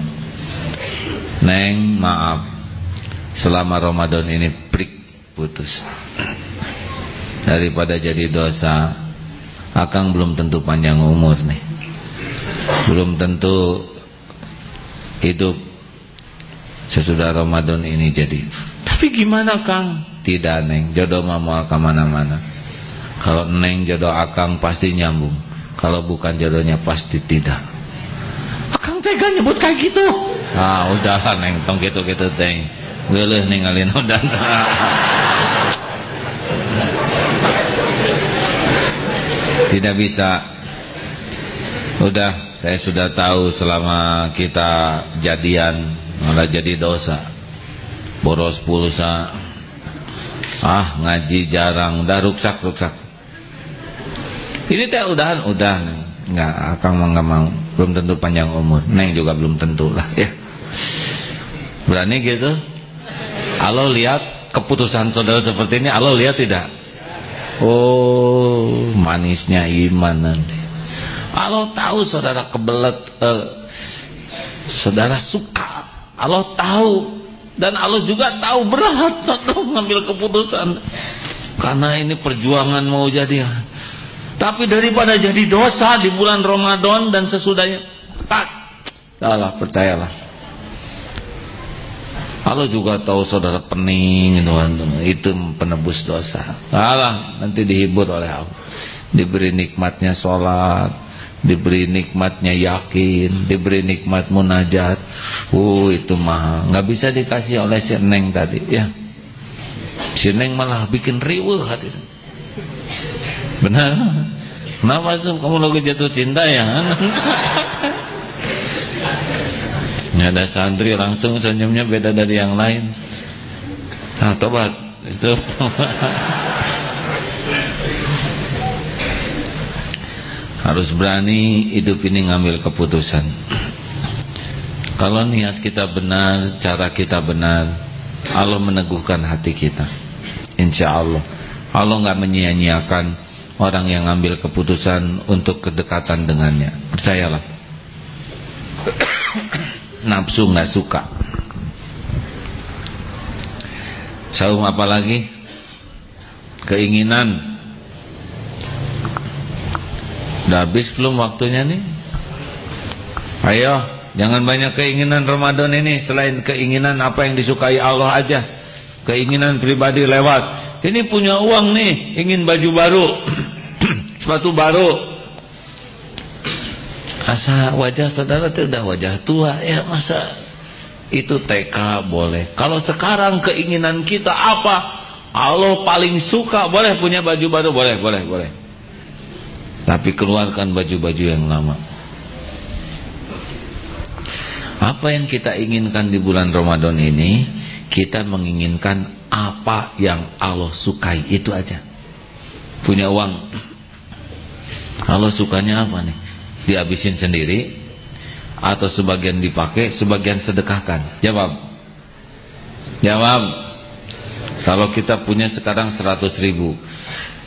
Neng maaf selama Ramadan ini prik putus daripada jadi dosa Akang belum tentu panjang umur nih belum tentu hidup sesudah Ramadan ini jadi. Tapi gimana Kang? Tidak Neng, jodoh mah mau ke mana-mana. Kalau Neng jodoh Akang pasti nyambung. Kalau bukan jodohnya pasti tidak. Akang tega nyebut kayak gitu. Ah udahlah Neng, tong gitu-gitu Neng. Geuleuh ninggalin udah. Tidak bisa. Udah saya sudah tahu selama kita jadian malah jadi dosa. Boros pulsa. Ah, ngaji jarang, udah ruksak-ruksak. Ini teh udahan udah nggak akan mau nggak mau. Belum tentu panjang umur. Neng juga belum tentu lah ya. Berani gitu? Allah lihat keputusan saudara seperti ini? Allah lihat tidak? Oh manisnya iman nanti. Allah tahu saudara kebelet eh, saudara suka. Allah tahu. Dan Allah juga tahu berat untuk mengambil keputusan. Karena ini perjuangan mau jadi tapi daripada jadi dosa di bulan Ramadan dan sesudahnya tak Allah percayalah Allah juga tahu saudara pening itu penebus dosa Allah nanti dihibur oleh Allah diberi nikmatnya sholat diberi nikmatnya yakin, diberi nikmat munajat. Uh, itu mahal. nggak bisa dikasih oleh si Neng tadi, ya. Si Neng malah bikin riweuh hadir. Benar? Kenapa tuh kamu lagi jatuh cinta ya? Ini ada santri langsung senyumnya beda dari yang lain. Nah, tobat. Itu. Harus berani hidup ini ngambil keputusan. Kalau niat kita benar, cara kita benar, Allah meneguhkan hati kita. Insya Allah. Allah nggak menyia-nyiakan orang yang ngambil keputusan untuk kedekatan dengannya. Percayalah. Nafsu nggak suka. Saum apa lagi? Keinginan. Udah habis belum waktunya nih? Ayo Jangan banyak keinginan Ramadan ini selain keinginan apa yang disukai Allah aja. Keinginan pribadi lewat. Ini punya uang nih, ingin baju baru, sepatu baru. Asa wajah saudara itu udah wajah tua ya masa itu TK boleh. Kalau sekarang keinginan kita apa? Allah paling suka boleh punya baju baru boleh, boleh, boleh. Tapi keluarkan baju-baju yang lama. Apa yang kita inginkan di bulan Ramadan ini Kita menginginkan apa yang Allah sukai Itu aja Punya uang Allah sukanya apa nih? Dihabisin sendiri Atau sebagian dipakai Sebagian sedekahkan? Jawab. Jawab. Kalau kita punya sekarang 100 ribu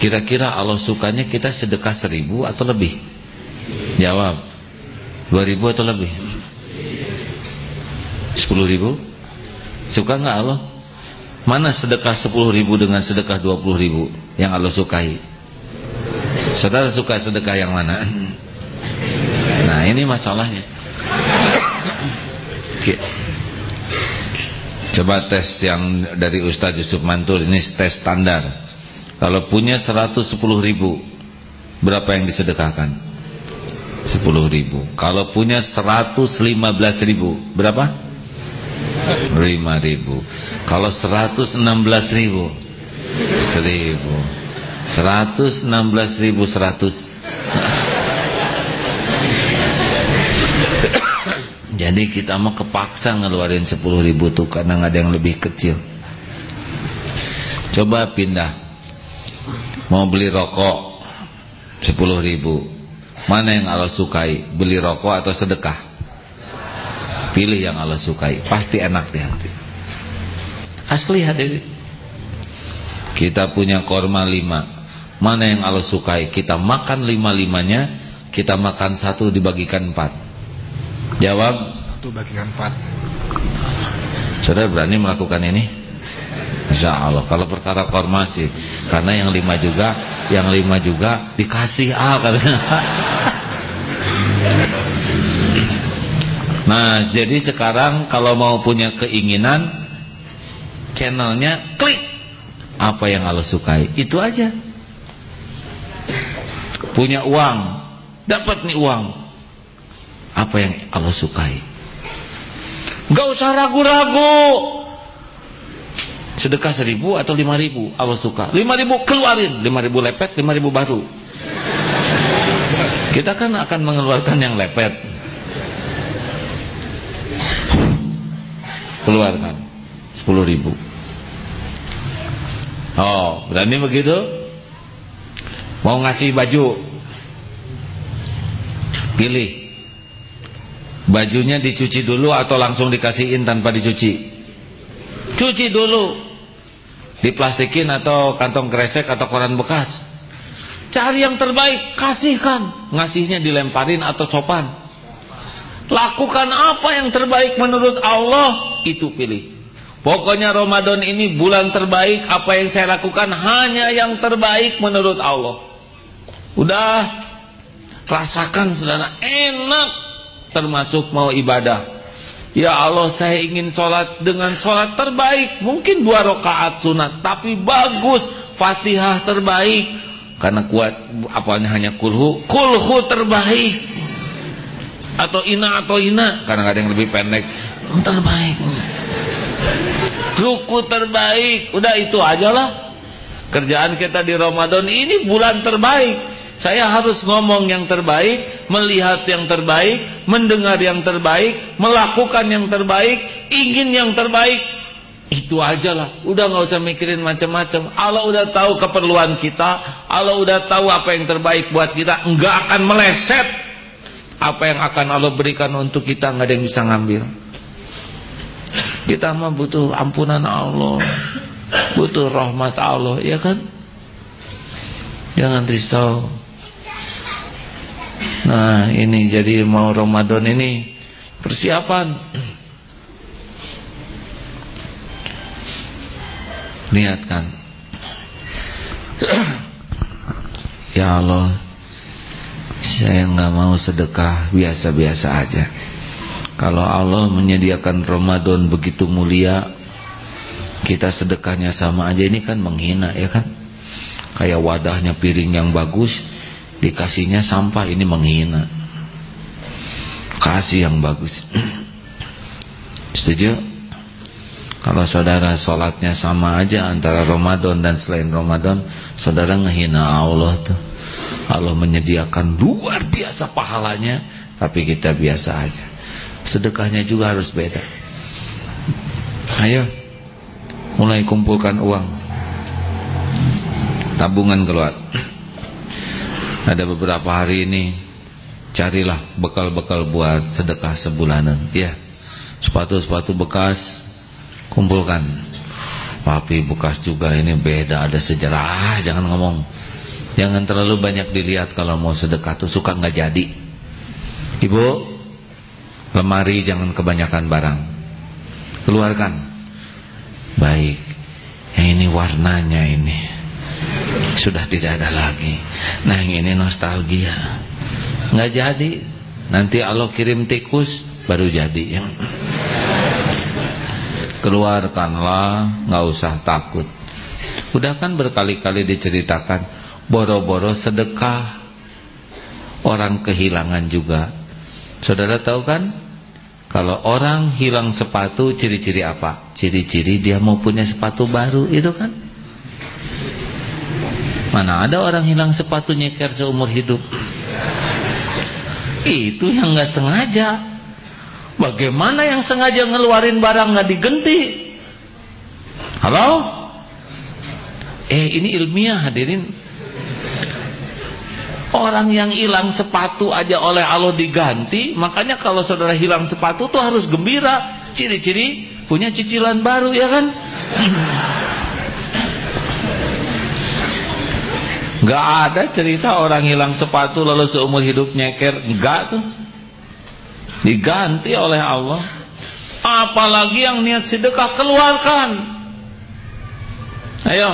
Kira-kira Allah sukanya kita sedekah seribu atau lebih? Jawab. 2000 atau lebih? Sepuluh ribu? Suka nggak Allah? Mana sedekah sepuluh ribu dengan sedekah dua puluh ribu Yang Allah sukai Saudara suka sedekah yang mana? Nah ini masalahnya. Coba tes yang dari Ustaz Yusuf Mantul Ini tes standar. Kalau punya seratus sepuluh ribu Berapa yang disedekahkan? Sepuluh ribu. Kalau punya seratus lima belas ribu Berapa? lima ribu. Kalau seratus enam belas ribu seribu seratus enam belas ribu seratus. Jadi kita mau kepaksa ngeluarin sepuluh ribu tuh karena nggak ada yang lebih kecil. Coba pindah. Mau beli rokok sepuluh ribu. Mana yang Allah sukai? Beli rokok atau sedekah? Pilih yang Allah sukai, pasti enak di hati. Asli hadirin. Kita punya korma lima. Mana yang Allah sukai? Kita makan lima-limanya, kita makan satu dibagikan empat. Jawab. Satu bagikan empat. Saudara berani melakukan ini? Insya Allah. Kalau perkara korma sih, karena yang lima juga, yang lima juga dikasih ah katanya. Nah, jadi sekarang kalau mau punya keinginan channelnya klik apa yang Allah sukai, itu aja. Punya uang, dapat nih uang. Apa yang Allah sukai. Gak usah ragu-ragu. Sedekah seribu atau lima ribu Allah suka. Lima ribu keluarin, lima ribu lepet, lima ribu baru. Kita kan akan mengeluarkan yang lepet keluarkan 10 ribu oh berani begitu? Mau ngasih baju? Pilih. Bajunya dicuci dulu atau langsung dikasihin tanpa dicuci? Cuci dulu. Diplastikin atau kantong kresek atau koran bekas? Cari yang terbaik kasihkan. Ngasihnya dilemparin atau sopan? Lakukan apa yang terbaik menurut Allah, itu pilih. Pokoknya Ramadan ini bulan terbaik, apa yang saya lakukan hanya yang terbaik menurut Allah. Udah rasakan saudara, enak. Termasuk mau ibadah. Ya Allah saya ingin sholat dengan sholat terbaik. Mungkin dua rakaat sunat Tapi bagus. Fatihah terbaik. Karena kuat apanya hanya kulhu? Kulhu terbaik. Atau ina atau ina. Karena ada yang lebih pendek. Terbaik ruku terbaik udah itu aja lah kerjaan kita di Ramadan ini bulan terbaik Saya harus ngomong yang terbaik, melihat yang terbaik, mendengar yang terbaik, melakukan yang terbaik, ingin yang terbaik. Itu aja lah. Udah nggak usah mikirin macam-macam. Allah udah tahu keperluan kita. Allah udah tahu apa yang terbaik buat kita. Enggak akan meleset. Apa yang akan Allah berikan untuk kita nggak ada yang bisa ngambil. Kita mah butuh ampunan Allah. Butuh rahmat Allah, ya kan? Jangan risau. Nah ini jadi mau Ramadan ini persiapan. Lihat kan. Ya Allah, saya nggak mau sedekah biasa-biasa aja. Kalau Allah menyediakan Ramadan begitu mulia, kita sedekahnya sama aja ini kan menghina ya kan? Kayak wadahnya piring yang bagus, dikasihnya sampah ini menghina. Kasih yang bagus. Setuju? Kalau saudara sholatnya sama aja antara Ramadan dan selain Ramadan saudara ngehina Allah tuh. Allah menyediakan luar biasa pahalanya tapi kita biasa aja sedekahnya juga harus beda. Ayo mulai kumpulkan uang. Tabungan keluar. Ada beberapa hari ini carilah bekal-bekal buat sedekah sebulanan. Ya sepatu-sepatu bekas kumpulkan. Tapi bekas juga ini beda ada sejarah. Ah, jangan ngomong. Jangan terlalu banyak dilihat kalau mau sedekah tuh suka nggak jadi. Ibu lemari jangan kebanyakan barang. Keluarkan. Baik. Yang ini warnanya ini. Sudah tidak ada lagi. Nah yang ini nostalgia. Nggak jadi. Nanti Allah kirim tikus baru jadi. Yang keluarkanlah nggak usah takut. Udah kan berkali-kali diceritakan boro-boro sedekah. Orang kehilangan juga saudara tahu kan kalau orang hilang sepatu ciri-ciri apa ciri-ciri dia mau punya sepatu baru itu kan Mana ada orang hilang sepatu nyeker seumur hidup. Itu yang nggak sengaja. Bagaimana yang sengaja ngeluarin barang nggak diganti? Halo? Eh ini ilmiah hadirin. Orang yang hilang sepatu aja oleh Allah diganti, makanya kalau saudara hilang sepatu tuh harus gembira. Ciri-ciri punya cicilan baru ya kan? Gak ada cerita orang hilang sepatu lalu seumur hidup nyeker. Enggak tuh. Diganti oleh Allah. Apalagi yang niat sedekah keluarkan. Ayo,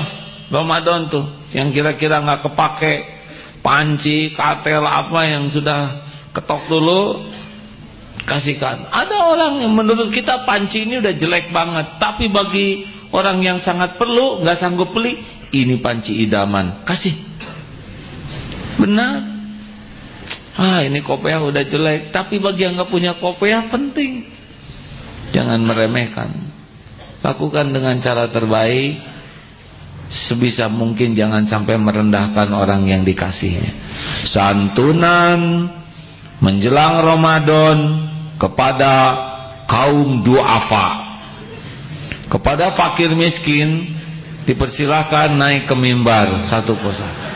Ramadan tuh yang kira-kira nggak kepake panci, katel apa yang sudah ketok dulu kasihkan. Ada orang yang menurut kita panci ini udah jelek banget, tapi bagi orang yang sangat perlu nggak sanggup beli, ini panci idaman, kasih Benar. Ah ini kopiah udah jelek. Tapi bagi yang nggak punya kopiah penting. Jangan meremehkan. Lakukan dengan cara terbaik. Sebisa mungkin jangan sampai merendahkan orang yang dikasihnya. Santunan menjelang Ramadan kepada kaum duafa. Kepada fakir miskin dipersilahkan naik ke mimbar satu persatu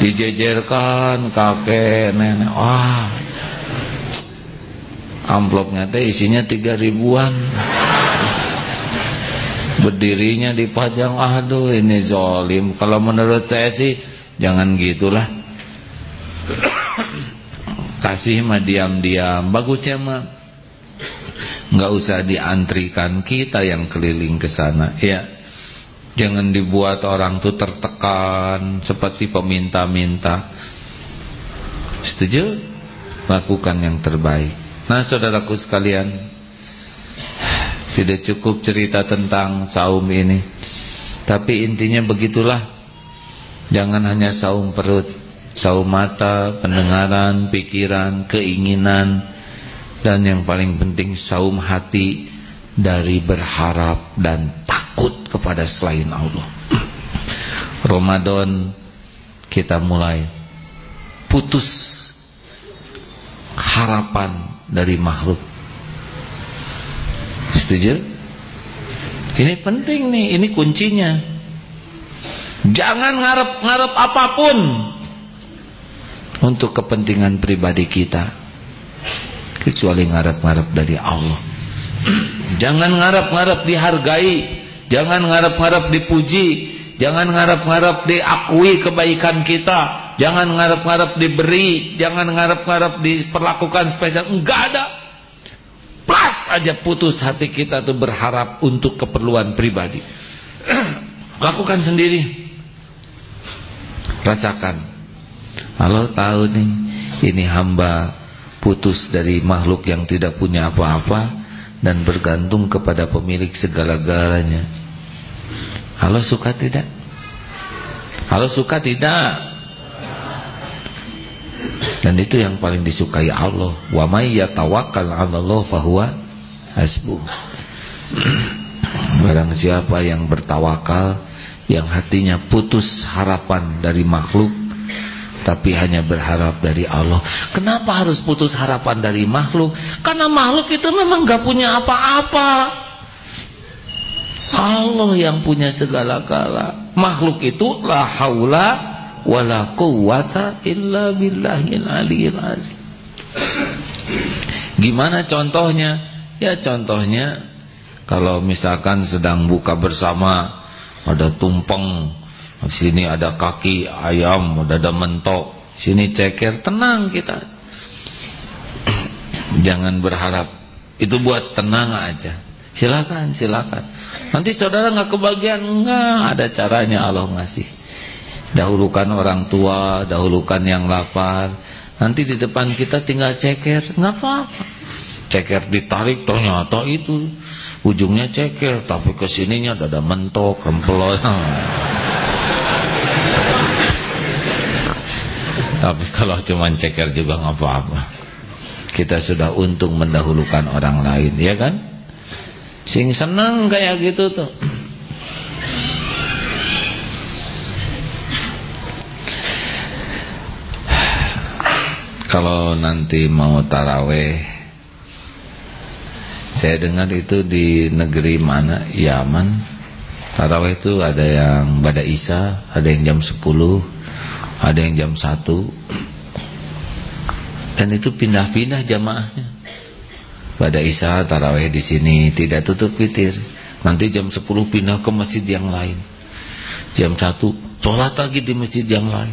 dijejerkan kakek nenek wah amplopnya teh isinya tiga ribuan berdirinya dipajang aduh ini zolim kalau menurut saya sih jangan gitulah kasih mah diam-diam bagusnya mah nggak usah diantrikan kita yang keliling ke sana ya Jangan dibuat orang tuh tertekan seperti peminta-minta. Setuju? Lakukan yang terbaik. Nah, saudaraku sekalian, tidak cukup cerita tentang saum ini. Tapi intinya begitulah. Jangan hanya saum perut, saum mata, pendengaran, pikiran, keinginan, dan yang paling penting saum hati dari berharap dan takut kepada selain Allah. Ramadan kita mulai putus harapan dari makhluk setuju? ini penting nih ini kuncinya. Jangan ngarep-ngarep apa pun untuk kepentingan pribadi kita kecuali ngarep-ngarep dari Allah. Jangan ngarep-ngarep dihargai jangan ngarep-ngarep dipuji jangan ngarep-ngarep diakui kebaikan kita jangan ngarep-ngarep diberi jangan ngarep-ngarep diperlakukan spesial. Enggak ada aja putus hati kita tuh berharap untuk keperluan pribadi lakukan sendiri rasakan Allah tahu nih ini hamba putus dari makhluk yang tidak punya apa-apa dan bergantung kepada pemilik segala-galanya. Allah suka tidak? Allah suka tidak? Dan itu yang paling disukai Allah. Wa may yatawakkal 'ala Allah fahuwa hasbuh. Barang siapa yang bertawakal yang hatinya putus harapan dari makhluk tapi hanya berharap dari Allah. Kenapa harus putus harapan dari makhluk? Karena makhluk itu memang gak punya apa-apa. Allah yang punya segala-gala. Makhluk itu la haula wala quwata illa billahil aliyil azim. Gimana contohnya? Ya contohnya kalau misalkan sedang buka bersama ada tumpeng Sini ada kaki ayam, ada mentok. Sini ceker, tenang kita. Jangan berharap. Itu buat tenang aja. Silakan, silakan. Nanti saudara nggak kebagian, nggak ada caranya Allah ngasih. Dahulukan orang tua, dahulukan yang lapar. Nanti di depan kita tinggal ceker, nggak apa-apa. Ceker ditarik ternyata itu ujungnya ceker, tapi ke sininya ada mentok, rempelot. Tapi kalau cuma ceker juga nggak apa-apa. Kita sudah untung mendahulukan orang lain, ya kan? Sing senang kayak gitu tuh. Kalau nanti mau taraweh Saya dengar itu di negeri mana? Yaman. Taraweh itu ada yang pada Isa Ada yang jam 10 ada yang jam 1 dan itu pindah-pindah jamaahnya. Pada Isya taraweh di sini tidak tutup witir nanti jam 10 pindah ke masjid yang lain. Jam 1 sholat lagi di masjid yang lain.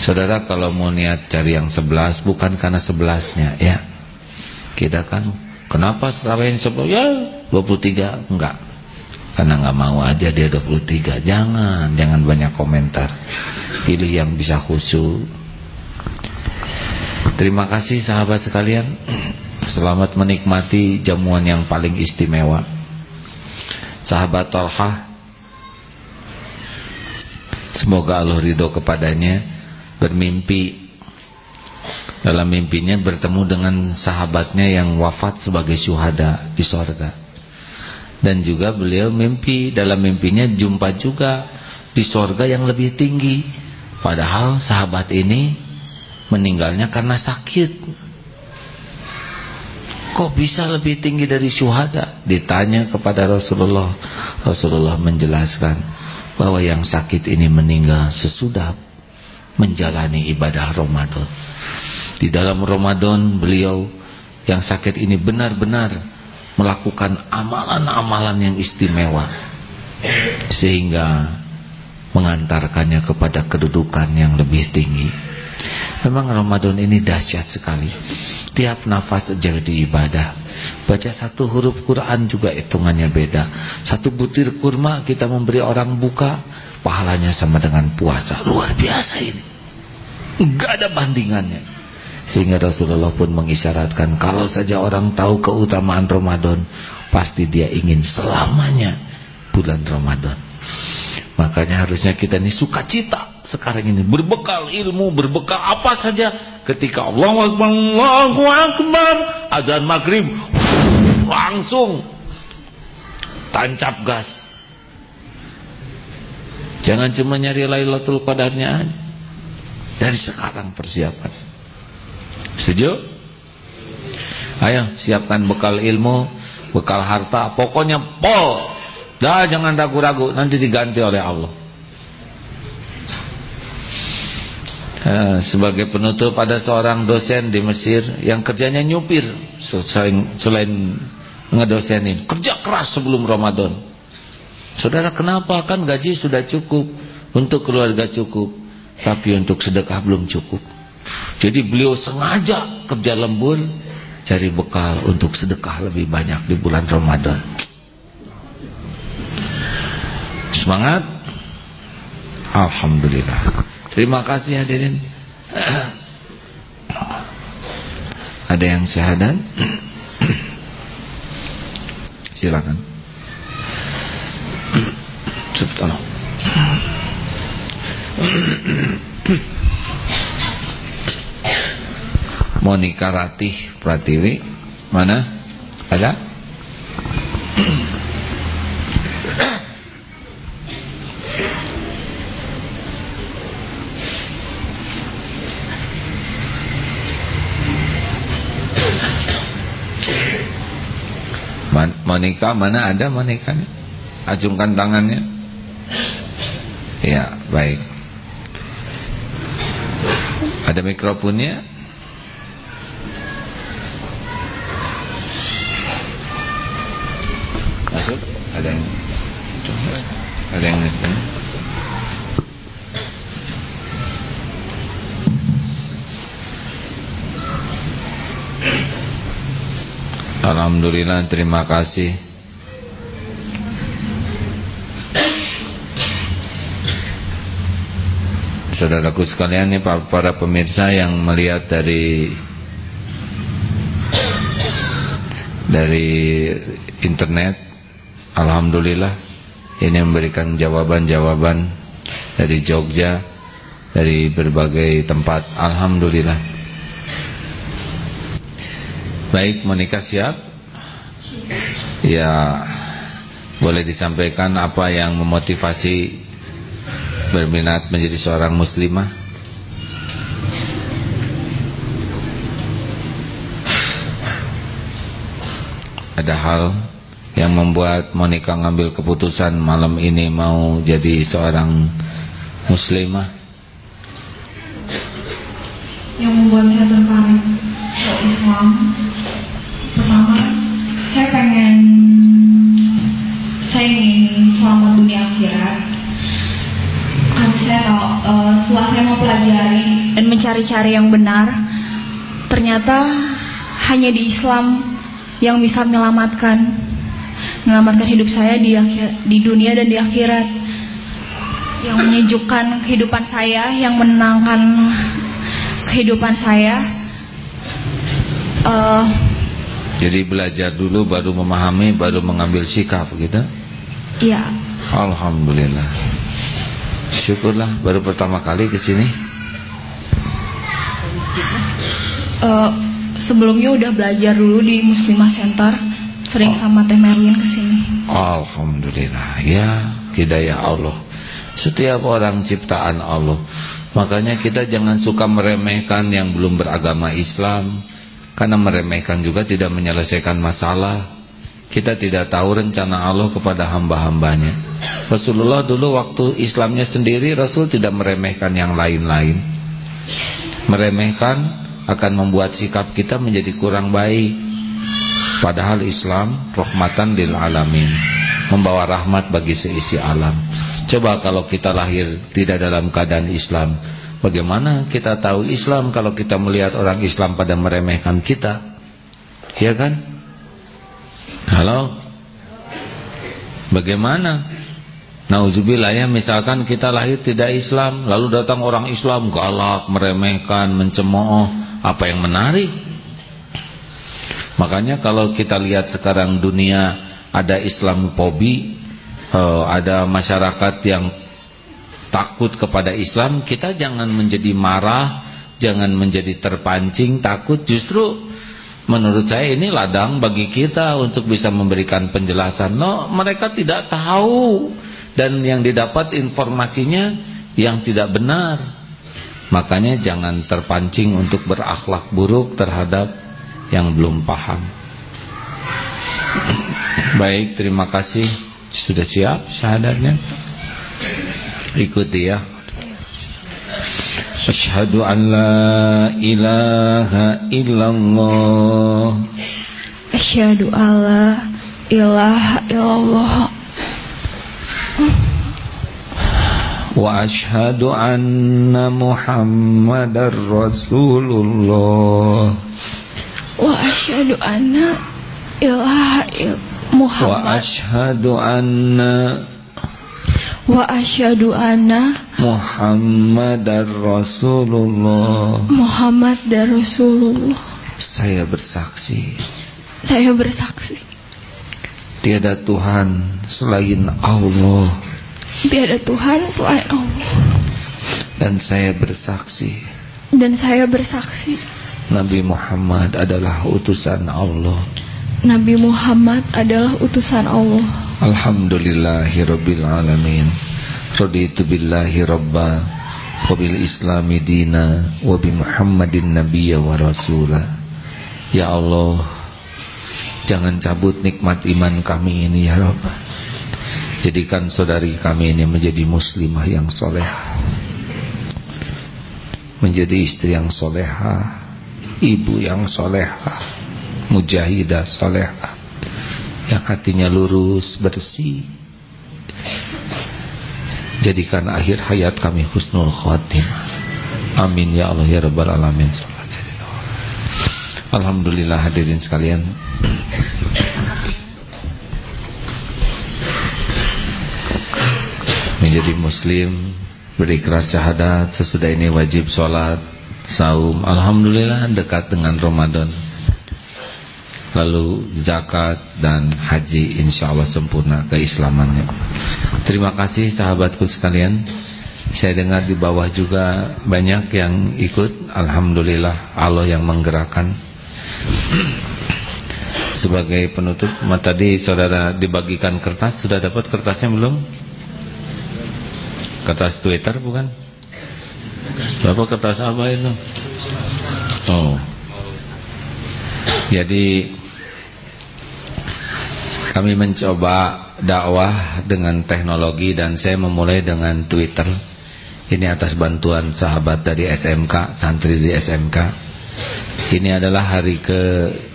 Saudara kalau mau niat cari yang 11 bukan karena 11 ya kita kan kenapa taraweh 10 ya 23 enggak karena nggak mau aja dia 23 jangan jangan banyak komentar. Pilih yang bisa khusyuk. Terima kasih sahabat sekalian. Selamat menikmati jamuan yang paling istimewa. Sahabat Talha semoga Allah ridho kepadanya bermimpi dalam mimpinya bertemu dengan sahabatnya yang wafat sebagai syuhada di sorga. Dan juga beliau mimpi dalam mimpinya jumpa juga di sorga yang lebih tinggi. Padahal sahabat ini meninggalnya karena sakit. Kok bisa lebih tinggi dari syuhada? Ditanya kepada Rasulullah. Rasulullah menjelaskan bahwa yang sakit ini meninggal sesudah menjalani ibadah Ramadan di dalam Ramadan beliau yang sakit ini benar-benar melakukan amalan-amalan yang istimewa sehingga mengantarkannya kepada kedudukan yang lebih tinggi. Memang Ramadan ini dahsyat sekali. Tiap nafas jadi ibadah. Baca satu huruf Quran juga hitungannya beda. Satu butir kurma kita memberi orang buka, pahalanya sama dengan puasa. Luar biasa ini. Enggak ada bandingannya. Sehingga Rasulullah pun mengisyaratkan kalau saja orang tahu keutamaan Ramadan, pasti dia ingin selamanya bulan Ramadan. Makanya harusnya kita ini sukacita sekarang ini berbekal ilmu, berbekal apa saja ketika Allah Akbar, Allahu Akbar, azan maghrib langsung tancap gas. Jangan cuma nyari Lailatul Qadarnya aja. Dari sekarang persiapan. Setuju? Ayo siapkan bekal ilmu, bekal harta, pokoknya pol. Dah jangan ragu-ragu, nanti diganti oleh Allah. Eh, sebagai penutup ada seorang dosen di Mesir yang kerjanya nyupir selain, selain ngedosenin kerja keras sebelum Ramadan saudara kenapa kan gaji sudah cukup untuk keluarga cukup tapi untuk sedekah belum cukup jadi beliau sengaja kerja lembur cari bekal untuk sedekah lebih banyak di bulan Ramadan. Semangat? Alhamdulillah. Terima kasih hadirin. Ada yang syahadat? Silakan. Subhanallah Monika Ratih Pratiwi mana? Ada? Monika mana ada Monika Ajungkan tangannya. Ya baik. Ada mikrofonnya Alhamdulillah terima kasih. Saudaraku sekalian nih para pemirsa yang melihat dari dari internet Alhamdulillah ini memberikan jawaban-jawaban dari Jogja dari berbagai tempat. Alhamdulillah. Baik Monika siap? Ya boleh disampaikan apa yang memotivasi berminat menjadi seorang muslimah? Ada hal yang membuat Monika ngambil keputusan malam ini mau jadi seorang muslimah? Yang membuat saya tertarik Islam pertama saya pengen saya ingin selamat dunia akhirat. Kan saya tahu uh, setelah saya mau pelajari dan mencari-cari yang benar ternyata hanya di Islam yang bisa menyelamatkan menyelamatkan hidup saya di akhir, di dunia dan di akhirat. Yang menyejukkan kehidupan saya yang menenangkan kehidupan saya. Uh, jadi belajar dulu baru memahami baru mengambil sikap gitu. Iya. Alhamdulillah. Syukurlah baru pertama kali ke sini. Uh, sebelumnya udah belajar dulu di Muslimah Center, sering oh. sama Teh Merlin ke sini. Alhamdulillah. Ya, hidayah Allah. Setiap orang ciptaan Allah. Makanya kita jangan suka meremehkan yang belum beragama Islam karena meremehkan juga tidak menyelesaikan masalah. Kita tidak tahu rencana Allah kepada hamba-hambanya. Rasulullah dulu waktu Islamnya sendiri Rasul tidak meremehkan yang lain-lain. Meremehkan akan membuat sikap kita menjadi kurang baik. Padahal Islam rahmatan lil alamin, membawa rahmat bagi seisi alam. Coba kalau kita lahir tidak dalam keadaan Islam, Bagaimana kita tahu Islam kalau kita melihat orang Islam pada meremehkan kita? Ya kan? Halo? Bagaimana? Nauzubillah ya misalkan kita lahir tidak Islam Lalu datang orang Islam galak, meremehkan, mencemooh Apa yang menarik? Makanya kalau kita lihat sekarang dunia Ada Islamofobi eh, Ada masyarakat yang takut kepada Islam kita jangan menjadi marah jangan menjadi terpancing takut. Justru menurut saya ini ladang bagi kita untuk bisa memberikan penjelasan. No mereka tidak tahu. Dan yang didapat informasinya yang tidak benar. Makanya jangan terpancing untuk berakhlak buruk terhadap yang belum paham. Baik terima kasih. Sudah siap syahadatnya ikuti ya Asyhadu an la ilaha illallah. Asyhadu an la ilaha illallah. Wa asyhadu anna Muhammadar Rasulullah. Wa asyhadu anna ilaha Muhammad Wa asyhadu anna Wa asyhadu anna Muhammadar Rasulullah. Muhammad dan Rasulullah. Saya bersaksi. Saya bersaksi. Tiada Tuhan selain Allah. Tiada Tuhan selain Allah. Dan saya bersaksi. Dan saya bersaksi. Nabi Muhammad adalah utusan Allah Nabi Muhammad adalah utusan Allah Alhamdulillahirabbil alamin. Raditu billahi rabba wa bil islami dina wa Muhammadin nabiyya wa rasula. Ya Allah, jangan cabut nikmat iman kami ini ya Rabb. Jadikan saudari kami ini menjadi muslimah yang soleh Menjadi istri yang soleha Ibu yang soleha Mujahidah soleha yang hatinya lurus, bersih. Jadikan akhir hayat kami husnul khatimah. Amin ya Allah ya rabbal alamin. Alhamdulillah hadirin sekalian. Menjadi muslim berikrar syahadat sesudah ini wajib sholat saum Alhamdulillah dekat dengan Ramadan lalu zakat dan haji insya Allah sempurna keislamannya. Terima kasih sahabatku sekalian. Saya dengar di bawah juga banyak yang ikut. Alhamdulillah Allah yang menggerakkan. Sebagai penutup, tadi saudara dibagikan kertas, sudah dapat kertasnya belum? Kertas Twitter bukan? Bapak kertas apa itu? Oh. Jadi kami mencoba dakwah dengan teknologi dan saya memulai dengan Twitter. Ini atas bantuan sahabat dari SMK, santri di SMK. Ini adalah hari ke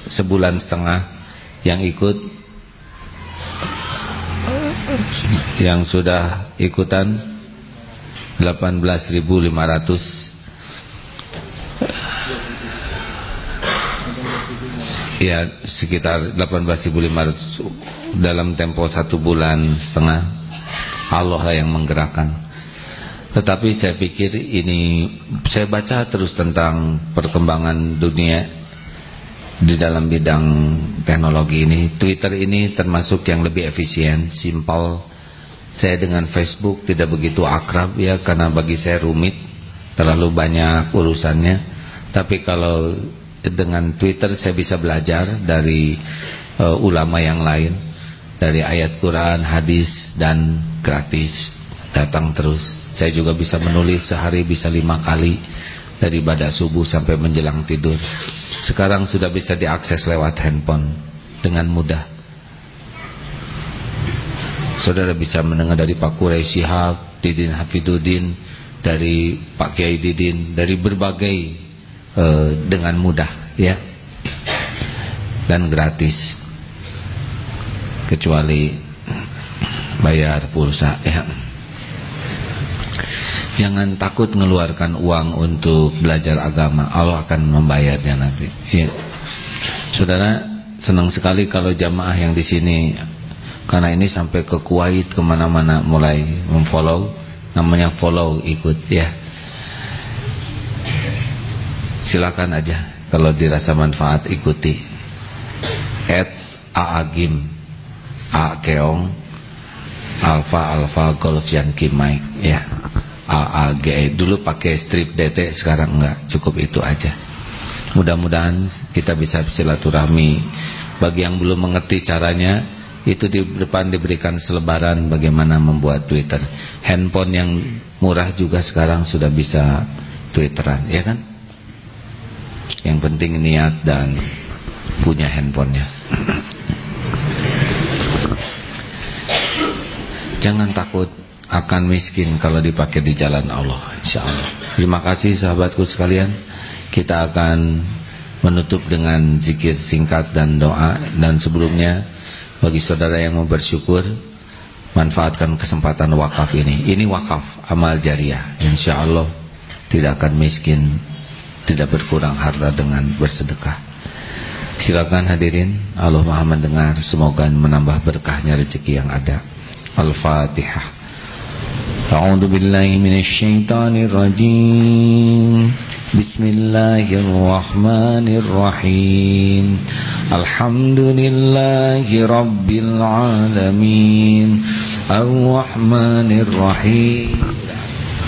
sebulan setengah yang ikut yang sudah ikutan 18.500 Ya sekitar 18.500 dalam tempo satu bulan setengah. Allah lah yang menggerakkan. Tetapi saya pikir ini saya baca terus tentang perkembangan dunia di dalam bidang teknologi ini. Twitter ini termasuk yang lebih efisien simpel. Saya dengan Facebook tidak begitu akrab ya karena bagi saya rumit terlalu banyak urusannya. Tapi kalau dengan Twitter saya bisa belajar dari uh, ulama yang lain dari ayat Quran, hadis dan gratis datang terus. Saya juga bisa menulis sehari bisa lima kali dari pada subuh sampai menjelang tidur. Sekarang sudah bisa diakses lewat handphone dengan mudah. Saudara bisa mendengar dari Pak Quraisy Shihab, Didin Hafiduddin, dari Pak Kiai Didin, dari berbagai uh, dengan mudah ya. Dan gratis. Kecuali bayar pulsa ya. Jangan takut mengeluarkan uang untuk belajar agama. Allah akan membayarnya nanti ya. Saudara senang sekali kalau jamaah yang di sini karena ini sampai ke Kuwait ke mana-mana mulai memfollow. Namanya follow ikut ya silakan aja kalau dirasa manfaat ikuti. At aagim. A keong. Alfa alfa golf yankee mike. Ya. AAGE dulu pakai strip DT sekarang enggak. Cukup itu aja. Mudah-mudahan kita bisa silaturahmi. Bagi yang belum mengerti caranya itu di depan diberikan selebaran bagaimana membuat Twitter. Handphone yang murah juga sekarang sudah bisa Twitteran, ya kan? Yang penting niat dan punya handphonenya. Jangan takut akan miskin kalau dipakai di jalan Allah, insya Allah. Terima kasih sahabatku sekalian. Kita akan menutup dengan zikir singkat dan doa dan sebelumnya bagi saudara yang mau bersyukur manfaatkan kesempatan wakaf ini ini wakaf amal jariah insya Allah tidak akan miskin tidak berkurang harta dengan bersedekah. Silakan hadirin, Allah Maha mendengar, semoga menambah berkahnya rezeki yang ada. Al-Fatihah. A'udzu billahi minasy syaithanir rajim. Bismillahirrahmanirrahim. Alhamdulillahi rabbil alamin. Arrahmanirrahim.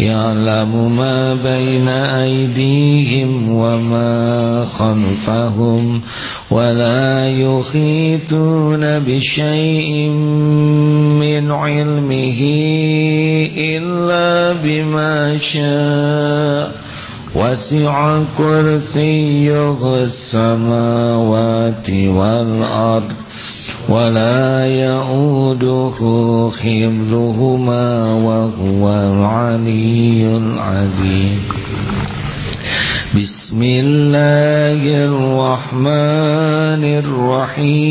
يعلم ما بين أيديهم وما خلفهم ولا يخيطون بشيء من علمه إلا بما شاء. وسع كرسيه السماوات والأرض. ولا يؤوده حفظهما وهو العلي العظيم. بسم الله الرحمن الرحيم.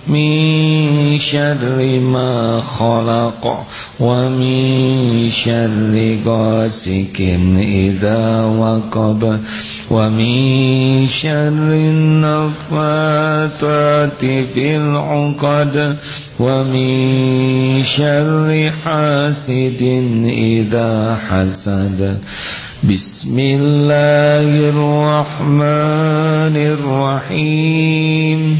من شر ما خلق ومن شر غاسق إذا وقب ومن شر النفاثات في العقد ومن شر حاسد إذا حسد. بسم الله الرحمن الرحيم.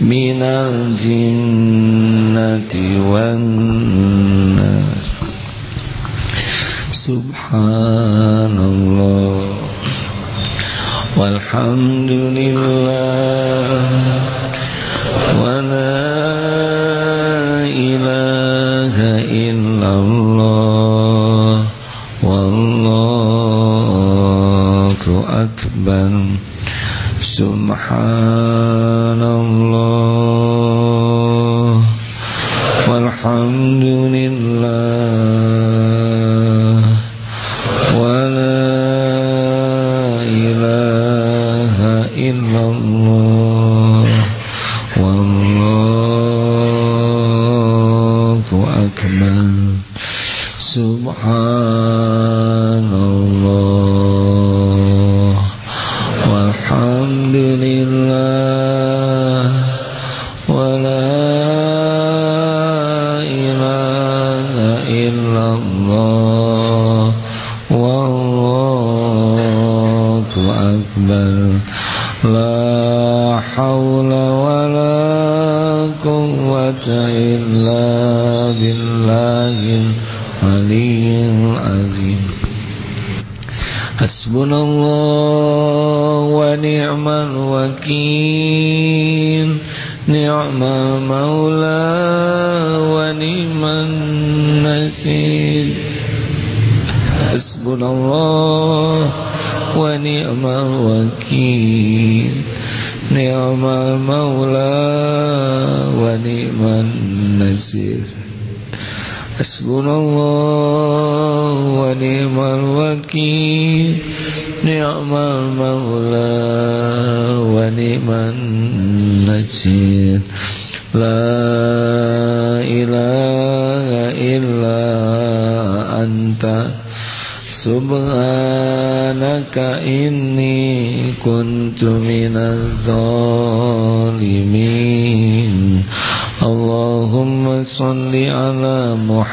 من الجنة والناس. سبحان الله. والحمد لله. ولا إله إلا الله. والله أكبر. سبحان والحمد لله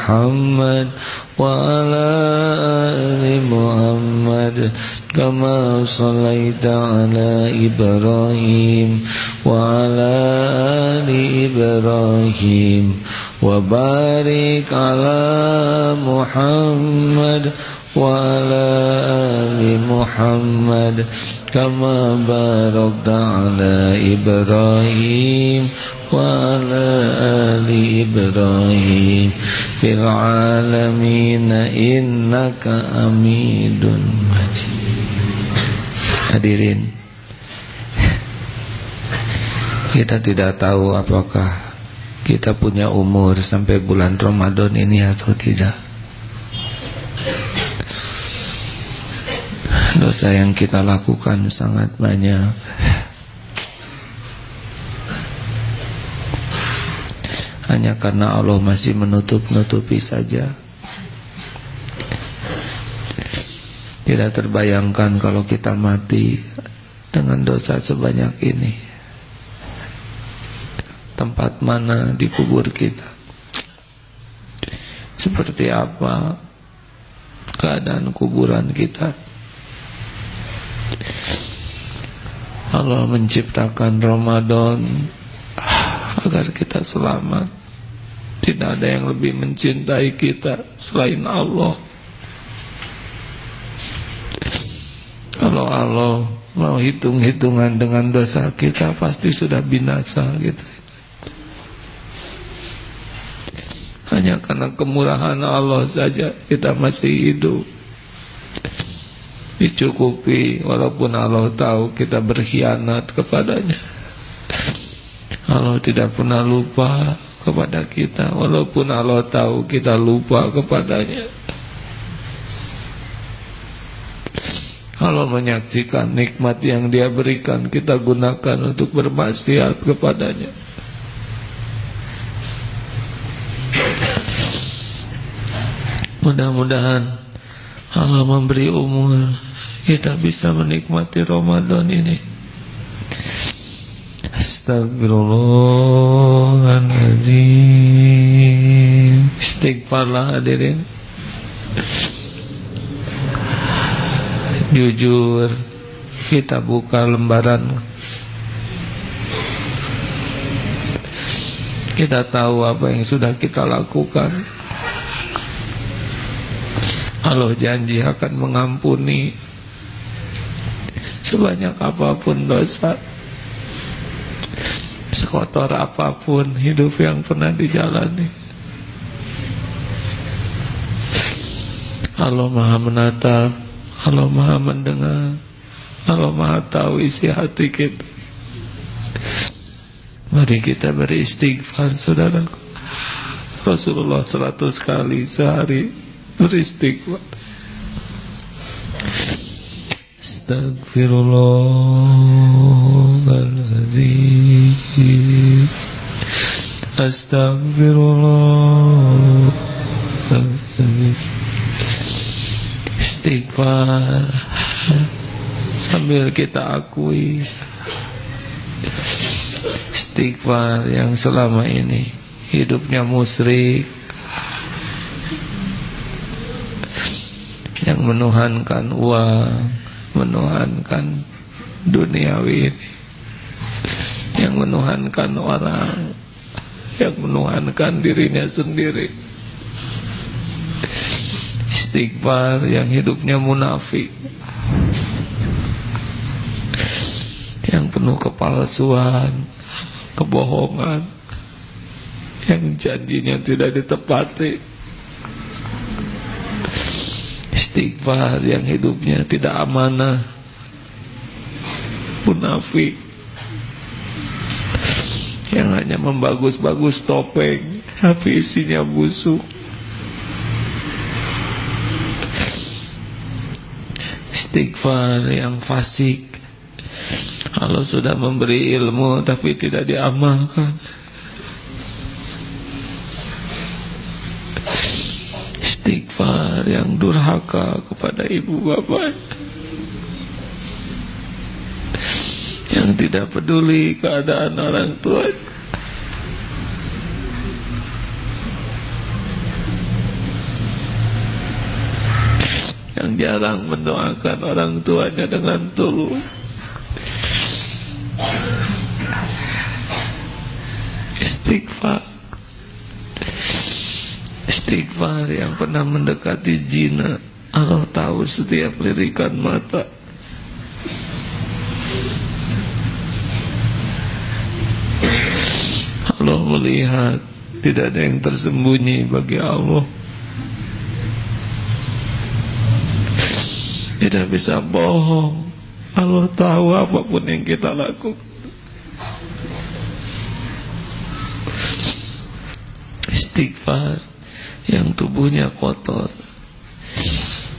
ala Muhammad wa ala ali Muhammad kama sallaita ala Ibrahim wa ala ali Ibrahim wa barik ala Muhammad وعلى آل محمد كما باركت على إبراهيم وعلى آل إبراهيم في العالمين إنك أميد مجيد Hadirin Kita tidak tahu apakah kita punya umur sampai bulan Ramadan ini atau tidak Dosa yang kita lakukan sangat banyak. Hanya karena Allah masih menutup-nutupi saja. Tidak terbayangkan kalau kita mati Dengan dosa sebanyak ini. Tempat mana di kubur kita? Seperti apa Keadaan kuburan kita Allah menciptakan Ramadan agar kita selamat. Tidak ada yang lebih mencintai kita selain Allah. Kalau Allah mau hitung-hitungan dengan dosa kita pasti sudah binasa gitu. Hanya karena kemurahan Allah saja kita masih hidup dicukupi walaupun Allah tahu kita berkhianat kepadanya. Allah tidak pernah lupa kepada kita walaupun Allah tahu kita lupa kepadanya. Allah menyaksikan nikmat yang dia berikan kita gunakan untuk bermaksiat kepadanya. Mudah-mudahan Allah memberi umur kita bisa menikmati Ramadan ini. Astagfirullahaladzim Istighfarlah hadirin. Jujur Kita buka lembaran. Kita tahu apa yang sudah kita lakukan Allah janji akan mengampuni sebanyak apa pun dosa sekotor apa pun hidup yang pernah dijalani. Allah maha menatap Allah maha mendengar Allah maha tahu isi hati kita. Mari kita beristighfar saudara. Rasulullah seratus kali sehari beristighfar. Astagfirullahaladzim Astagfirullahaladzim Istighfar. Sambil kita akui Istighfar yang selama ini Hidupnya musrik yang menuhankan uang, menuhankan duniawi yang menuhankan orang yang menuhankan dirinya sendiri. Istighfar yang hidupnya munafik. Yang penuh kepalsuan kebohongan. Yang janjinya tidak ditepati istighfar yang hidupnya tidak amanah. Munafik. Yang hanya membagus-bagus topeng. Tapi isinya busuk. Istighfar yang fasik. Kalau sudah memberi ilmu tapi tidak diamalkan istighfar yang durhaka kepada ibu bapak. Yang tidak peduli keadaan orang tua. Yang jarang mendoakan orang tuanya dengan tulus. Istighfar istighfar yang pernah mendekati zina. Allah tahu setiap lirikan mata. Allah melihat. Tidak ada yang tersembunyi bagi Allah. Tidak bisa bohong. Allah tahu apa pun yang kita lakukan. Istighfar yang tubuhnya kotor.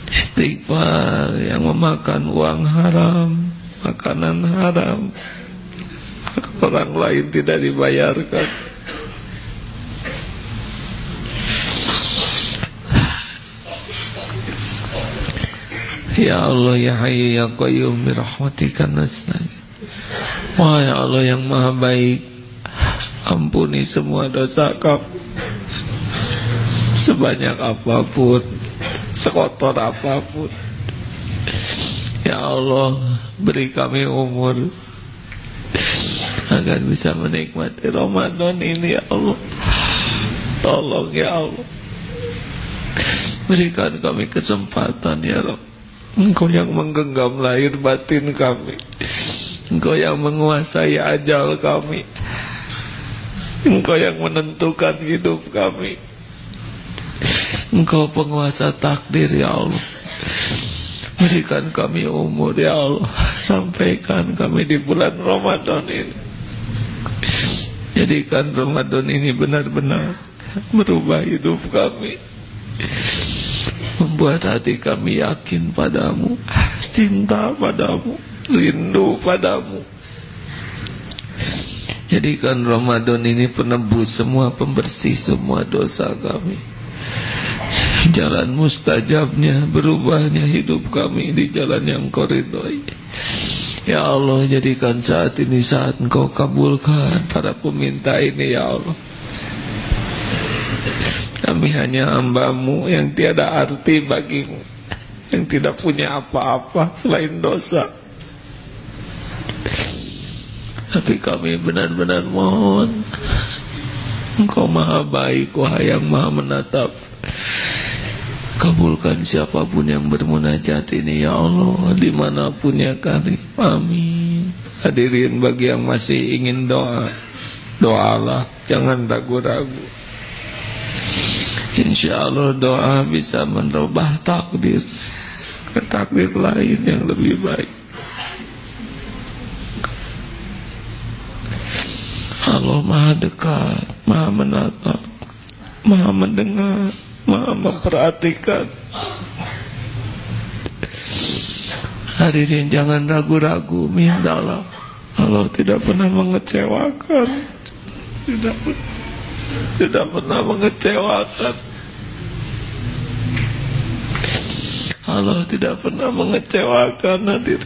Istighfar yang memakan uang haram makanan haram. Orang lain tidak dibayarkan. Ya Allah ya Hayy ya Qayyum birahmatika nasta'in Wahai Allah yang Maha Baik ampuni semua dosa kami sebanyak apa pun sekotor apa pun. Ya Allah beri kami umur agar bisa menikmati Ramadan ini ya Allah. Tolong ya Allah. Berikan kami kesempatan ya Allah Engkau yang menggenggam lahir batin kami. Engkau yang menguasai ajal kami. Engkau yang menentukan hidup kami Engkau penguasa takdir ya Allah. Berikan kami umur ya Allah. Sampaikan kami di bulan Ramadan ini. Jadikan Ramadan ini benar-benar merubah hidup kami. Membuat hati kami yakin padamu Cinta padamu Rindu padamu. Jadikan Ramadan ini penebus semua Pembersih semua dosa kami Jalan mustajabnya Berubahnya hidup kami Di jalan yang koridoi Ya Allah jadikan saat ini saat engkau kabulkan para peminta ini ya Allah. Kami hanya hambamu yang tiada arti bagimu Yang tidak punya apa-apa selain dosa. Tapi kami benar-benar mohon Engkau maha baik Wahai yang maha menatap Kabulkan siapa pun yang bermunajat ini ya Allah di mana pun ya kali. Amin. Hadirin bagi yang masih ingin doa, doalah, jangan ragu-ragu. Insya Allah doa bisa merubah takdir ke takdir lain yang lebih baik. Allah maha dekat, maha menatap, maha mendengar memperhatikan hadirin jangan ragu-ragu mintalah Allah tidak pernah mengecewakan. Tidak tidak pernah mengecewakan. Allah tidak pernah mengecewakan hadirin